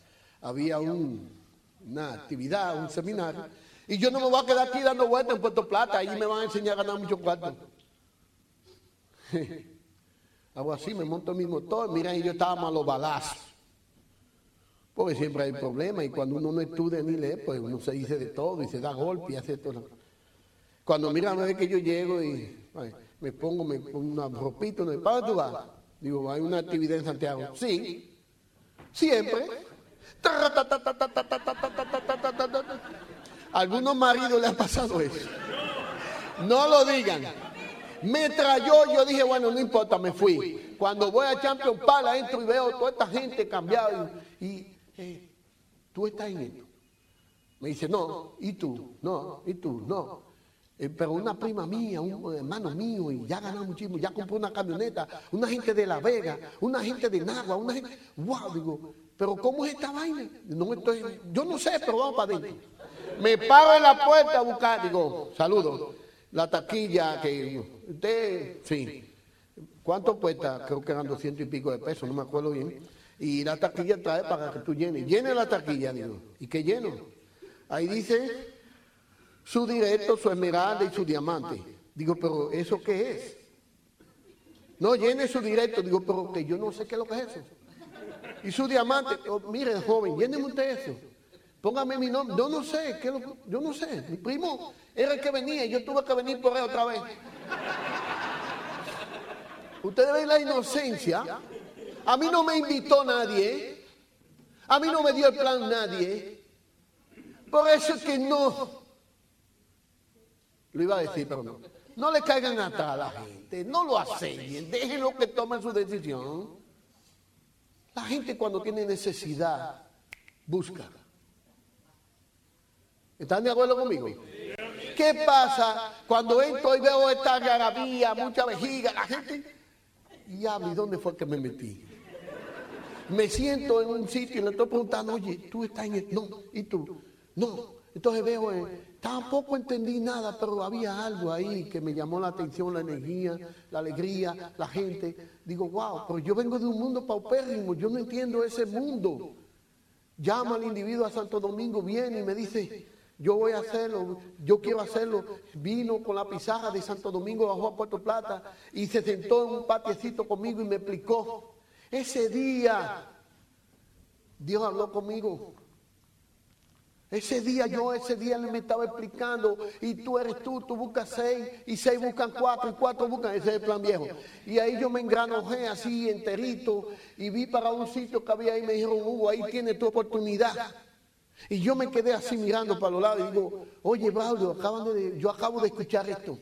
había una actividad, un seminario, y yo no me voy a quedar aquí dando vueltas en Puerto Plata, ahí me van a enseñar a ganar mucho cuarto. Hago así, me monto mi motor, mira, y yo estaba a los balazos. Porque siempre hay problemas y cuando uno no estudia ni lee, pues uno se dice de todo y se da golpe y hace todo. Cuando mira una vez que yo llego y me pongo, me pongo una ropita, ¿para dónde tú vas? Digo, hay una actividad en Santiago. Sí, Siempre. algunos maridos le han pasado eso. No lo digan. Me trayó, yo dije, bueno, no importa, me fui. Cuando voy a Champion Pala, entro y veo toda esta gente cambiada y, tú estás en esto. Me dice, no, ¿y tú? No, ¿y tú? No. Eh, pero una prima mía, un hermano mío, y ya ganó muchísimo, ya compró una camioneta, una gente de La Vega, una gente de Nagua, una gente. ¡Wow! Digo, ¿pero cómo es esta vaina? No yo no sé, pero vamos para adentro. Me paro en la puerta a buscar, digo, saludo, la taquilla que usted, sí. ¿Cuánto cuesta? Creo que eran doscientos y pico de pesos, no me acuerdo bien. Y la taquilla trae para que tú llenes. Llene la taquilla, digo. ¿Y qué lleno? Ahí dice su directo, su esmeralda y su diamante. Digo, pero ¿eso qué es? No, llene su directo. Digo, pero que yo no sé qué es lo que es eso. Y su diamante, oh, mire, joven, lléneme usted eso. Póngame mi nombre. Yo no sé, ¿qué yo no sé. Mi primo era el que venía y yo tuve que venir por él otra vez. Ustedes ven la inocencia. A mí no me invitó nadie. A mí no me dio el plan nadie. Por eso es que no. Lo iba a decir, pero no. No le caigan atrás a la gente. No lo hacen. Déjenlo que tomen su decisión. La gente cuando tiene necesidad busca. ¿Están de acuerdo conmigo? ¿Qué pasa cuando entro y veo esta garabía, mucha vejiga, la gente y ¿y dónde fue que me metí? Me siento en un sitio y le estoy preguntando, oye, tú estás en el... No, ¿y tú? No. Entonces veo, eh, tampoco entendí nada, pero había algo ahí que me llamó la atención, la energía, la alegría, la gente. Digo, wow, pero yo vengo de un mundo paupérrimo, yo no entiendo ese mundo. Llama al individuo a Santo Domingo, viene y me dice, yo voy a hacerlo, yo quiero hacerlo. Vino con la pizarra de Santo Domingo, bajó a Puerto Plata y se sentó en un patiecito conmigo y me explicó. Ese día Dios habló conmigo. Ese día yo, ese día me estaba explicando, y tú eres tú, tú buscas seis, y seis buscan cuatro, y cuatro buscan, ese es el plan viejo. Y ahí yo me engranojé así enterito, y vi para un sitio que había ahí, me dijeron, Hugo, ahí tienes tu oportunidad. Y yo me quedé así mirando para los lados y digo, oye, Braulio, yo acabo de escuchar esto.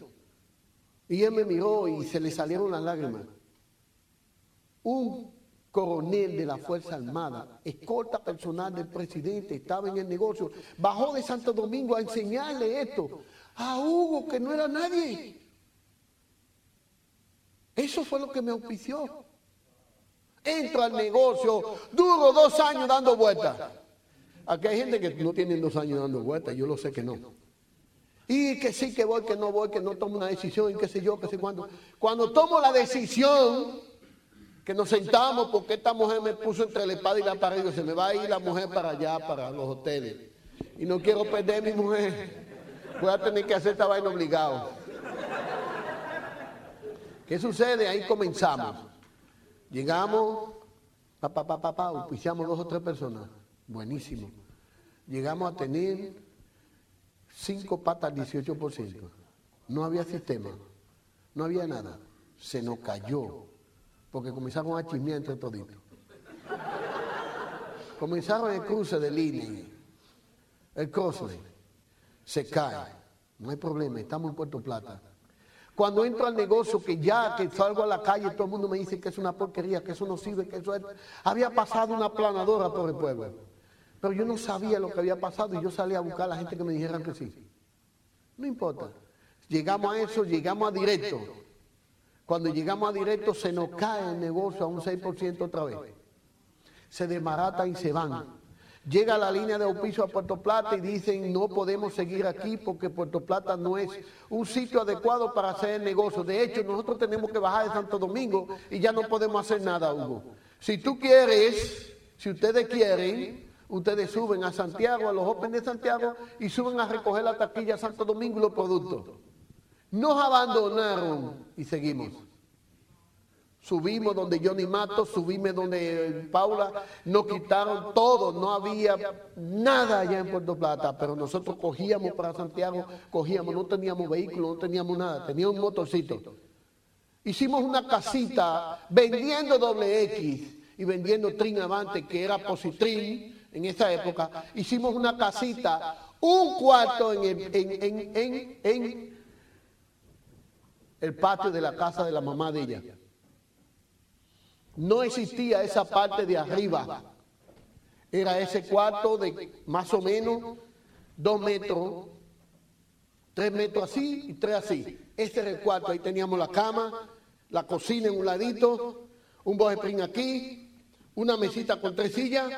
Y él me miró y se le salieron las lágrimas. Un coronel de la Fuerza Armada, escolta personal del presidente, estaba en el negocio, bajó de Santo Domingo a enseñarle esto a Hugo, que no era nadie. Eso fue lo que me auspició. Entro al negocio, duro dos años dando vueltas. Aquí hay gente que no tiene dos años dando vueltas, yo lo sé que no. Y que sí, que voy, que no voy, que no tomo una decisión, y qué sé yo, qué sé cuándo. Cuando tomo la decisión, que nos sentamos porque esta mujer me puso entre la espada y la pared, se me va a ir la mujer para allá, para los hoteles. Y no quiero perder mi mujer. Voy a tener que hacer esta vaina obligado. ¿Qué sucede? Ahí comenzamos. Llegamos, papá, papá, papá, auspiciamos dos o tres personas. Buenísimo. Llegamos a tener cinco patas al 18%. No había sistema, no había nada. Se nos cayó, porque comenzaron a chismear entre toditos. Comenzaron el cruce de línea, el crossway. Se cae, no hay problema, estamos en Puerto Plata. Cuando entro al negocio, que ya que salgo a la calle, todo el mundo me dice que es una porquería, que eso no sirve, que eso es... Había pasado una planadora por el pueblo. Pero yo no sabía lo que había pasado y yo salí a buscar a la gente que me dijeran que sí. No importa. Llegamos a eso, llegamos a directo. Cuando llegamos a directo se nos cae el negocio a un 6% otra vez. Se desmarata y se van. Llega la línea de auspicio a Puerto Plata y dicen no podemos seguir aquí porque Puerto Plata no es un sitio adecuado para hacer el negocio. De hecho, nosotros tenemos que bajar de Santo Domingo y ya no podemos hacer nada, Hugo. Si tú quieres, si ustedes quieren, ustedes suben a Santiago, a los Open de Santiago, y suben a recoger la taquilla a Santo Domingo y los productos. Nos abandonaron y seguimos. Subimos donde Johnny Mato, subimos donde Paula, nos quitaron todo, no había nada allá en Puerto Plata, pero nosotros cogíamos para Santiago, cogíamos, no teníamos vehículo, no teníamos nada, teníamos un motorcito. Hicimos una casita vendiendo doble X y vendiendo Trin Avante, que era Positrin, en esa época, hicimos una casita, un cuarto en el, el patio de la casa de la mamá de ella. No existía esa parte de arriba. Era ese cuarto de más o menos dos metros, tres metros así y tres así. Este era el cuarto, ahí teníamos la cama, la cocina en un ladito, un spring aquí, una mesita con tres sillas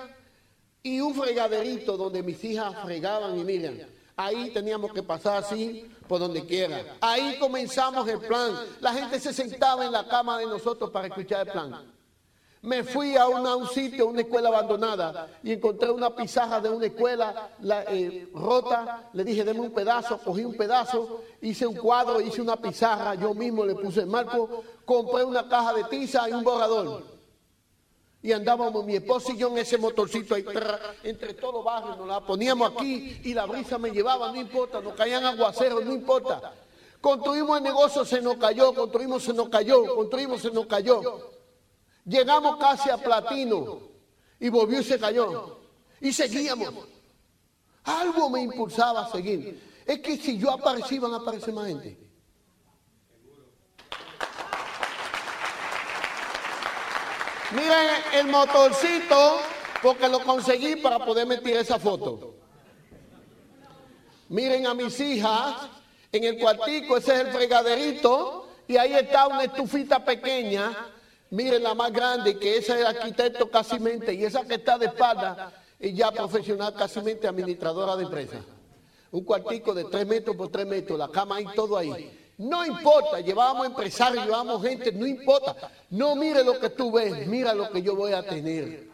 y un fregaderito donde mis hijas fregaban y miren, ahí teníamos que pasar así por donde quiera. Ahí comenzamos el plan. La gente se sentaba en la cama de nosotros para escuchar el plan. Me fui a, un sitio, una escuela abandonada, y encontré una pizarra de una escuela eh, rota. Le dije, deme un pedazo, cogí un pedazo, hice un cuadro, hice una pizarra, yo mismo le puse el marco, compré una caja de tiza y un borrador. Y andábamos mi esposo y yo en ese motorcito ahí, entre todo los barrios, nos la poníamos aquí y la brisa me llevaba, no importa, nos caían aguaceros, no importa. Construimos el negocio, se nos cayó, construimos, se nos cayó, construimos, se nos cayó. Llegamos casi a platino y volvió y se cayó. Y seguíamos. Algo me impulsaba a seguir. Es que si yo aparecía, van a aparecer más gente. Miren el motorcito, porque lo conseguí para poder meter esa foto. Miren a mis hijas en el cuartico, ese es el fregaderito, y ahí está una estufita pequeña Miren la más grande, que esa es arquitecto casi mente, y esa que está de espalda es ya profesional casi mente administradora de empresa. Un cuartico de tres metros por tres metros, la cama y todo ahí. No importa, llevábamos empresarios, llevábamos gente, no importa. No mire lo que tú ves, mira lo que yo voy a tener.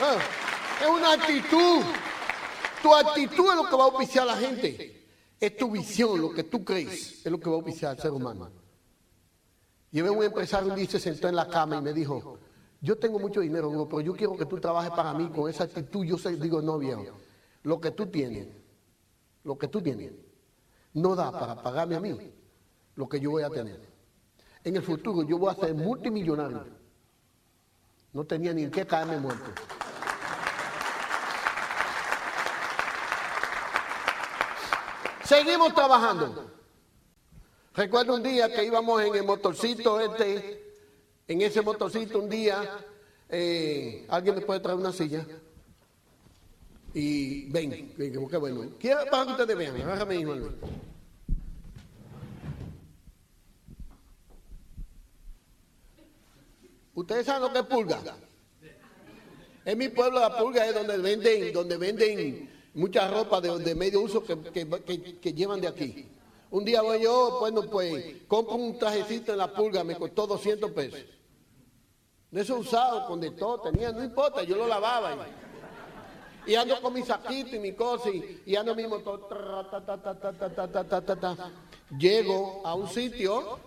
Ah, es una actitud. Tu actitud es lo que va a oficiar a la gente. Es tu visión, lo que tú crees, es lo que va a oficiar al ser humano. Llevé un empresario un día se sentó en la cama y me dijo, yo tengo mucho dinero, pero yo quiero que tú trabajes para mí con esa actitud. Yo digo, no, viejo, lo que tú tienes, lo que tú tienes, no da para pagarme a mí lo que yo voy a tener. En el futuro yo voy a ser multimillonario. No tenía ni en qué caerme muerto. Seguimos trabajando. Recuerdo un día que íbamos en el motorcito este, en ese motorcito un día, eh, alguien me puede traer una silla. Y ven, qué bueno. Quiero para que ustedes vean, hijo. Ustedes saben lo que es pulga. En mi pueblo la pulga es donde venden, donde venden mucha ropa de, medio uso que llevan de aquí. Un día voy yo, bueno, pues compro un trajecito en la pulga, me costó 200 pesos. De eso usado, con de todo, tenía, no importa, yo lo lavaba. Ando con mi saquito y mi cosa y, ando mismo todo. Llego a un sitio,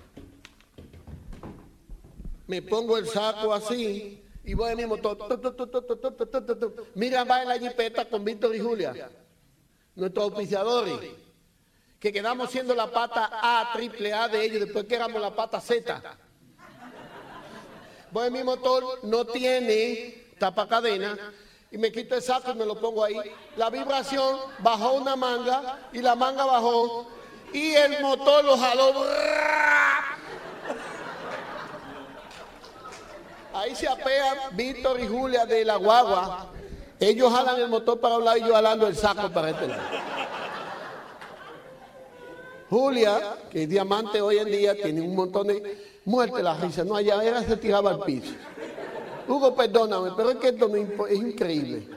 me pongo el saco así y voy mismo todo. Mira, va en la jipeta con Víctor y Julia, nuestros auspiciadores que quedamos siendo la pata A, triple A de ellos, después que éramos la pata Z. Voy mi motor no tiene tapa cadena y me quito el saco y me lo pongo ahí. La vibración bajó una manga y la manga bajó y el motor lo jaló. Ahí se apean Víctor y Julia de la guagua. Ellos jalan el motor para un lado y yo jalando el saco para este lado. Julia, que es diamante hoy en día, tiene un montón de muerte la risa. No, allá era se tiraba al piso. Hugo, perdóname, pero es que esto es increíble.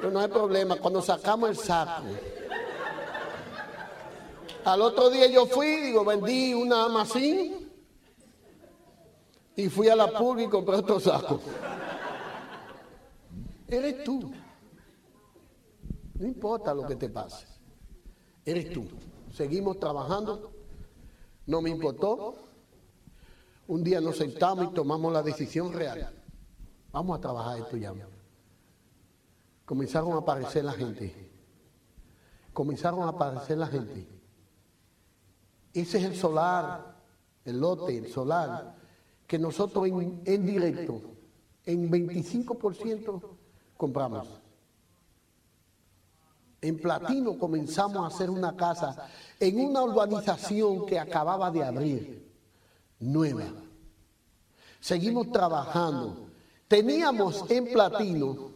Pero no hay problema. Cuando sacamos el saco. Al otro día yo fui, digo, vendí una amacín y fui a la pulga y compré otro saco. Eres tú. No importa lo que te pase. Eres tú seguimos trabajando, no me importó. Un día nos sentamos y tomamos la decisión real. Vamos a trabajar esto ya. Comenzaron a aparecer la gente. Comenzaron a aparecer la gente. Ese es el solar, el lote, el solar, que nosotros en, en directo, en 25% compramos. En Platino comenzamos a hacer una casa en una urbanización que acababa de abrir, nueva. Seguimos trabajando. Teníamos en Platino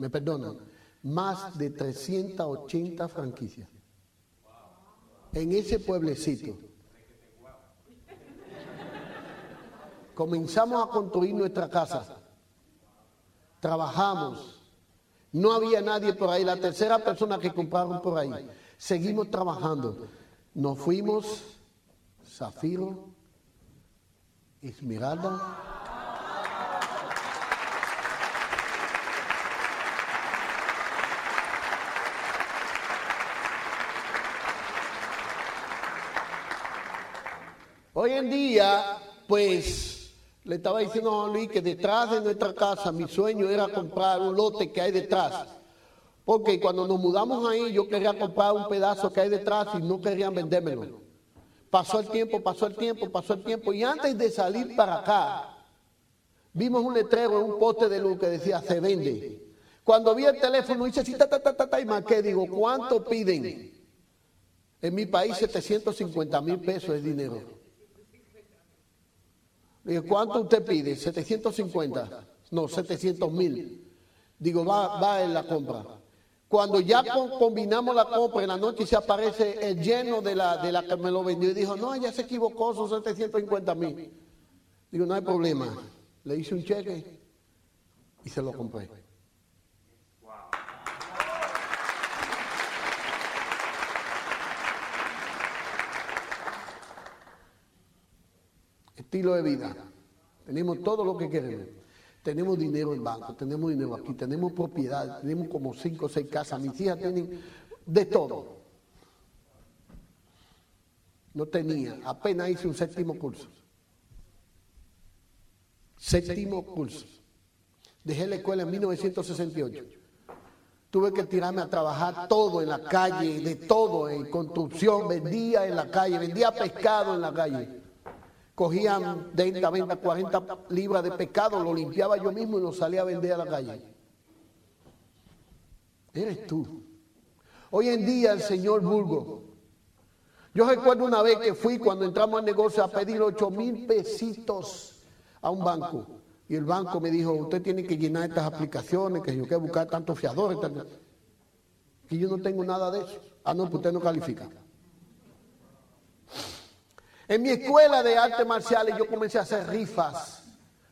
me perdonan, más de 380 franquicias. En ese pueblecito. Comenzamos a construir nuestra casa. Trabajamos. No había nadie por ahí. La tercera persona que compraron por ahí. Seguimos trabajando. Nos fuimos, Zafiro, Esmeralda. Hoy en día, pues, le estaba diciendo a Juan Luis que detrás de nuestra casa mi sueño era comprar un lote que hay detrás. Porque cuando nos mudamos ahí yo quería comprar un pedazo que hay detrás y no querían vendérmelo. Pasó el tiempo, pasó el tiempo, pasó el tiempo. Y antes de salir para acá, vimos un letrero en un poste de luz que decía se vende. Cuando vi el teléfono hice así, ta, ta, ta, ta, y marqué, digo, ¿cuánto piden? En mi país 750 mil pesos es dinero. ¿Cuánto usted pide? 750. No, 700 mil. Digo, va, va en la compra. Cuando ya combinamos la compra, en la noche se aparece el lleno de la, de la que me lo vendió y dijo, no, ya se equivocó, son 750 mil. Digo, no hay problema. Le hice un cheque y se lo compré. Estilo de vida. Tenemos todo lo que queremos. Tenemos dinero en banco, tenemos dinero aquí, tenemos propiedad, tenemos como cinco o seis casas. Mis hijas tienen de todo. No tenía, apenas hice un séptimo curso. Séptimo curso. Dejé la escuela en 1968. Tuve que tirarme a trabajar todo en la calle, de todo, en construcción, vendía en la calle, vendía pescado en la calle cogían 30, 20, 40 libras de pescado, lo limpiaba yo mismo y lo salía a vender a la calle. Eres tú. Hoy en día el señor Bulgo. Yo recuerdo una vez que fui cuando entramos al negocio a pedir 8 mil pesitos a un banco. Y el banco me dijo, usted tiene que llenar estas aplicaciones, que yo quiero buscar tantos fiadores. Que yo no tengo nada de eso. Ah, no, pues usted no califica. En mi escuela de artes marciales yo comencé a hacer rifas.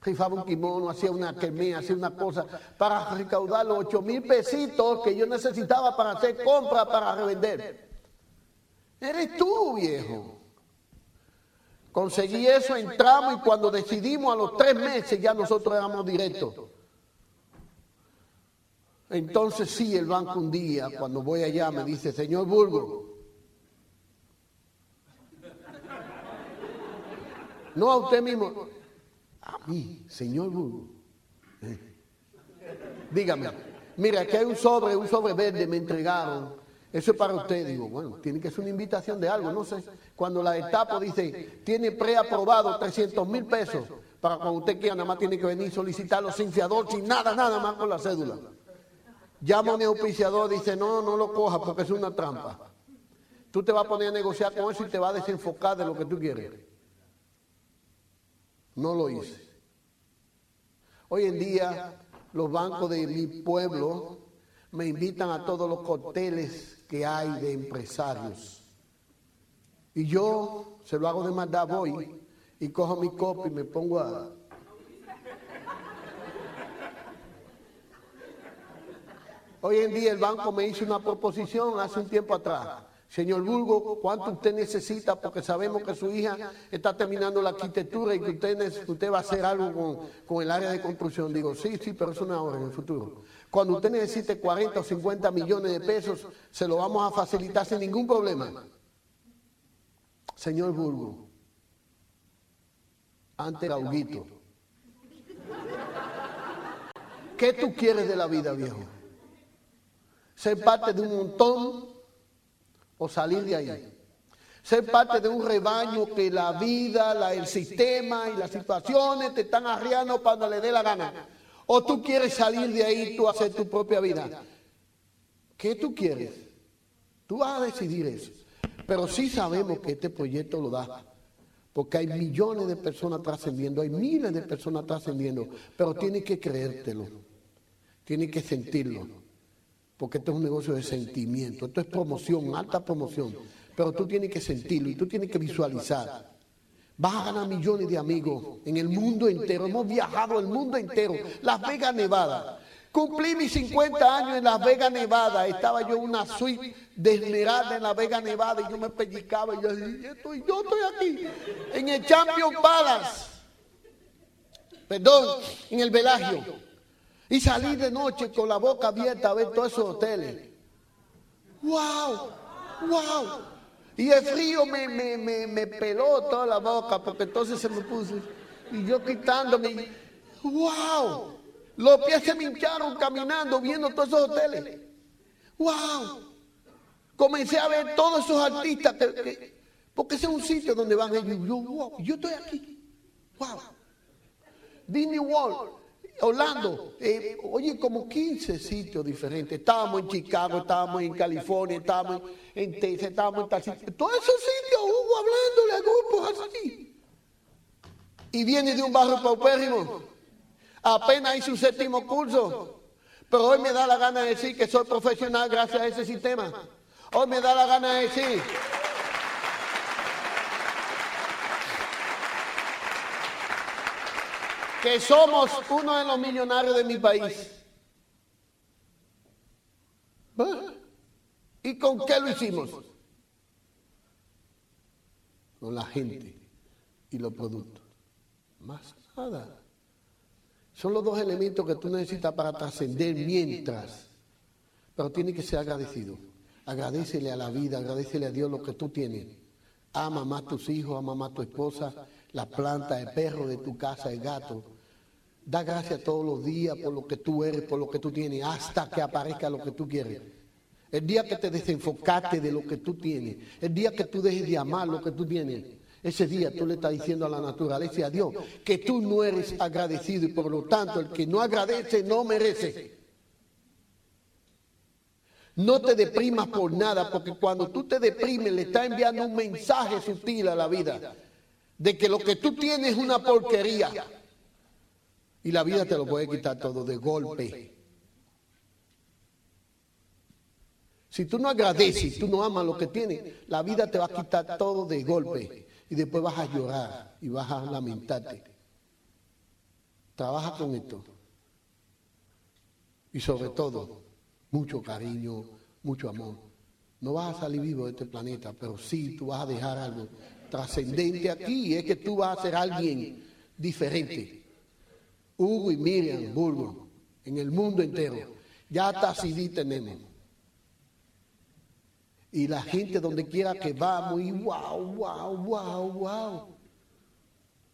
Rifaba un kimono, hacía una quemé, hacía una cosa para recaudar los ocho mil pesitos que yo necesitaba para hacer compras para revender. Eres tú, viejo. Conseguí eso, entramos y cuando decidimos a los tres meses ya nosotros éramos directos. Entonces sí, el banco un día, cuando voy allá, me dice, señor Burgo, No a usted mismo. A mí, señor. Dígame. Mira, aquí hay un sobre, un sobre verde, me entregaron. Eso es para usted. Digo, bueno, tiene que ser una invitación de algo, no sé. Cuando la etapa dice, tiene preaprobado 300 mil pesos, para cuando usted quiera, nada más tiene que venir solicitarlo sin fiador, sin nada, nada más con la cédula. Llama a mi auspiciador, dice, no, no lo coja porque es una trampa. Tú te vas a poner a negociar con eso y te vas a desenfocar de lo que tú quieres. No lo hice. Hoy en día los bancos de mi pueblo me invitan a todos los cócteles que hay de empresarios. Y yo se lo hago de maldad, voy y cojo mi copa y me pongo a... Hoy en día el banco me hizo una proposición hace un tiempo atrás. Señor Bulgo, ¿cuánto usted necesita? Porque sabemos que su hija está terminando la arquitectura y que usted, va a hacer algo con, el área de construcción. Digo, sí, sí, pero es ahora, en el futuro. Cuando usted necesite 40 o 50 millones de pesos, se lo vamos a facilitar sin ningún problema. Señor Bulgo, ante Gauguito, ¿qué tú quieres de la vida, viejo? Ser parte de un montón o salir de ahí. Ser parte de un rebaño que la vida, el sistema y las situaciones te están arriando cuando le dé la gana. O tú quieres salir de ahí tú hacer tu propia vida. ¿Qué tú quieres? Tú vas a decidir eso. Pero sí sabemos que este proyecto lo da. Porque hay millones de personas trascendiendo, hay miles de personas trascendiendo. Pero tienes que creértelo. tiene que sentirlo, porque esto es un negocio de sentimiento, esto es promoción, alta promoción, pero tú tienes que sentirlo y tú tienes que visualizar. Vas a ganar millones de amigos en el mundo entero. Hemos viajado el mundo entero. Las Vegas, Nevada. Cumplí mis 50 años en Las Vegas, Nevada. Estaba yo en una suite de esmeralda en Las Vegas, Nevada y yo me pellizcaba y yo decía, estoy, yo estoy aquí en el Champion Palace. Perdón, en el Velagio. Y salí de noche con la boca abierta a ver todos esos hoteles. ¡Wow! ¡Wow! Y el frío me, me, me, me peló toda la boca porque entonces se me puso. Y yo quitándome. ¡Wow! Los pies se me hincharon caminando, viendo todos esos hoteles. ¡Wow! Comencé a ver todos esos artistas. porque ese es un sitio donde van ellos. Yo, wow, yo estoy aquí. ¡Wow! Disney World. Orlando, eh, oye, como 15 sitios diferentes. Estábamos en Chicago, estábamos en California, estábamos en Texas, estábamos en tal sitio. Todos esos sitios hubo hablándole a grupos así. Y viene de un barrio paupérrimo. Apenas hice un séptimo curso. Pero hoy me da la gana de decir que soy profesional gracias a ese sistema. Hoy me da la gana de decir que somos uno de los millonarios de mi país. ¿Y con qué lo hicimos? Con la gente y los productos. Más nada. Son los dos elementos que tú necesitas para trascender mientras. Pero tienes que ser agradecido. Agradecele a la vida, agradecele a Dios lo que tú tienes. Ama más a tus hijos, ama más a tu esposa, la planta, el perro de tu casa, el gato. Da gracias todos los días por lo que tú eres, por lo que tú tienes, hasta que aparezca lo que tú quieres. El día que te desenfocaste de lo que tú tienes, el día que tú dejes de amar lo que tú tienes, ese día tú le estás diciendo a la naturaleza y a Dios que tú no eres agradecido y por lo tanto el que no agradece no merece. No te deprimas por nada, porque cuando tú te deprimes le estás enviando un mensaje sutil a la vida de que lo que tú tienes es una porquería. Y la vida te lo puede quitar todo de golpe. Si tú no agradeces, tú no amas lo que tienes, la vida te va a quitar todo de golpe. Y después vas a llorar y vas a lamentarte. Trabaja con esto. Y sobre todo, mucho cariño, mucho amor. No vas a salir vivo de este planeta, pero sí tú vas a dejar algo trascendente aquí es que tú vas a ser alguien diferente. Hugo y Miriam Burgo, en el mundo entero. Ya hasta CD tenemos. Y la gente donde quiera que va, muy wow, wow, wow, wow.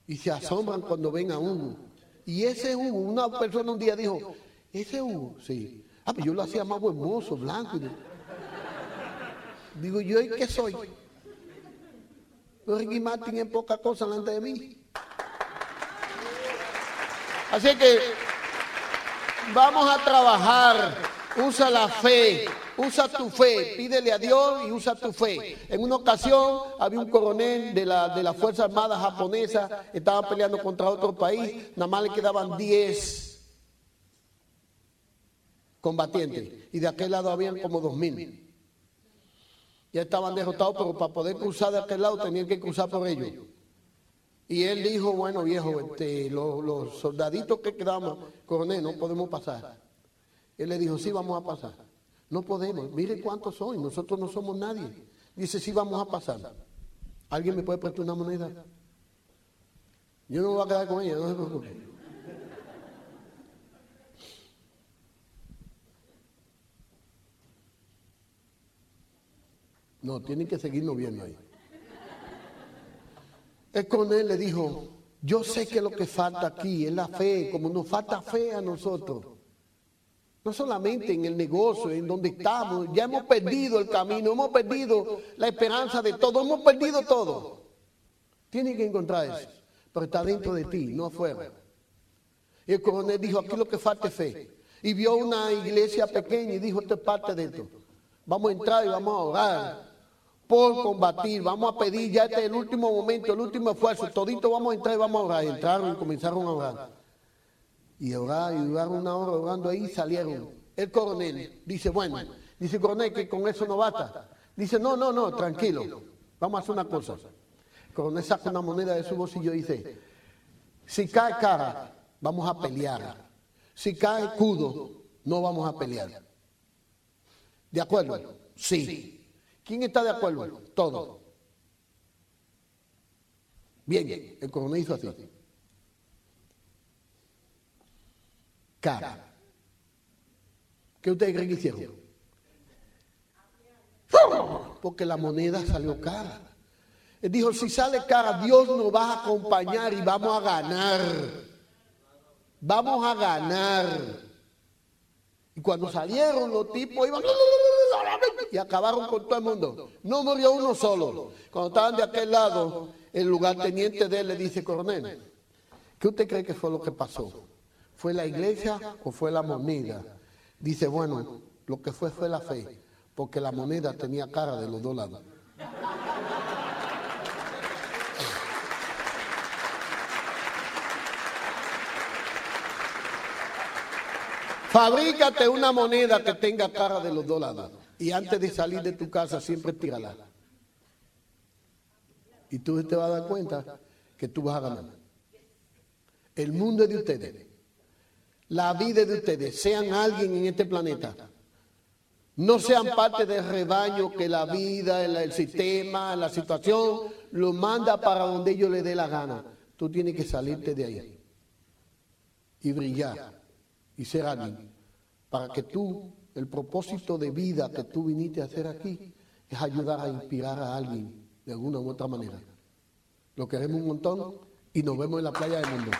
Y se asombran cuando ven a Hugo. Y ese Hugo, una persona un día dijo, ese Hugo, sí. Ah, pues yo lo hacía más hermoso, blanco. Digo, ¿yo y qué soy? Ricky Martin es poca cosa delante de mí. Así que vamos a trabajar. Usa la fe, usa tu fe, pídele a Dios y usa tu fe. En una ocasión había un coronel de la, de la Fuerza Armada japonesa, estaba peleando contra otro país, nada más le quedaban 10 combatientes y de aquel lado habían como 2000 ya estaban derrotados, pero para poder cruzar de aquel lado tenían que cruzar por ellos. Y él dijo, bueno viejo, este, los, soldaditos que quedamos, coronel, no podemos pasar. Él le dijo, sí, vamos a pasar. No podemos, mire cuántos son, nosotros no somos nadie. Dice, sí, vamos a pasar. ¿Alguien me puede prestar una moneda? Yo no me voy a quedar con ella, no se preocupe. No, tienen que seguirnos viendo ahí. El coronel le dijo, yo sé que lo que falta aquí es la fe, como nos falta fe a nosotros. No solamente en el negocio, en donde estamos, ya hemos perdido el camino, hemos perdido la esperanza de todo, hemos perdido todo. Tienen que encontrar eso, pero está dentro de ti, no afuera. Y el coronel dijo, aquí lo que falta es fe. Y vio una iglesia pequeña y dijo, esto es parte de esto. Vamos a entrar y vamos a orar por combatir. Vamos a pedir, ya este es el último momento, el último esfuerzo. Todito vamos a entrar y vamos a orar. Entraron y comenzaron a orar. Y oraron, y oraron una hora orando ahí, salieron. El coronel dice, bueno, dice coronel que con eso no basta. Dice, no, no, no, tranquilo, vamos a hacer una cosa. El coronel saca una moneda de su bolsillo y dice, si cae cara, vamos a pelear. Si cae escudo, no vamos a pelear. ¿De acuerdo? Sí. ¿Quién está de acuerdo? Todo. Bien, el coronel hizo así. Cara. ¿Qué ustedes creen que hicieron? Porque la moneda salió cara. Él dijo, si sale cara, Dios nos va a acompañar y vamos a ganar. Vamos a ganar. Y cuando salieron los tipos iban y acabaron con todo el mundo. No murió uno solo. Cuando estaban de aquel lado, el lugarteniente de él le dice, coronel, ¿qué usted cree que fue lo que pasó? ¿Fue la iglesia o fue la moneda? Dice, bueno, lo que fue fue la fe, porque la moneda tenía cara de los dos lados. Fabrícate una moneda que tenga cara de los dos lados. Y antes de salir de tu casa, siempre tírala. Y tú te vas a dar cuenta que tú vas a ganar. El mundo es de ustedes. La vida es de ustedes. Sean alguien en este planeta. No sean parte del rebaño que la vida, el, sistema, la situación lo manda para donde ellos le dé la gana. Tú tienes que salirte de ahí y brillar y ser alguien para que tú, el propósito de vida que tú viniste a hacer aquí es ayudar a inspirar a alguien de alguna u otra manera. Lo queremos un montón y nos vemos en la playa del mundo.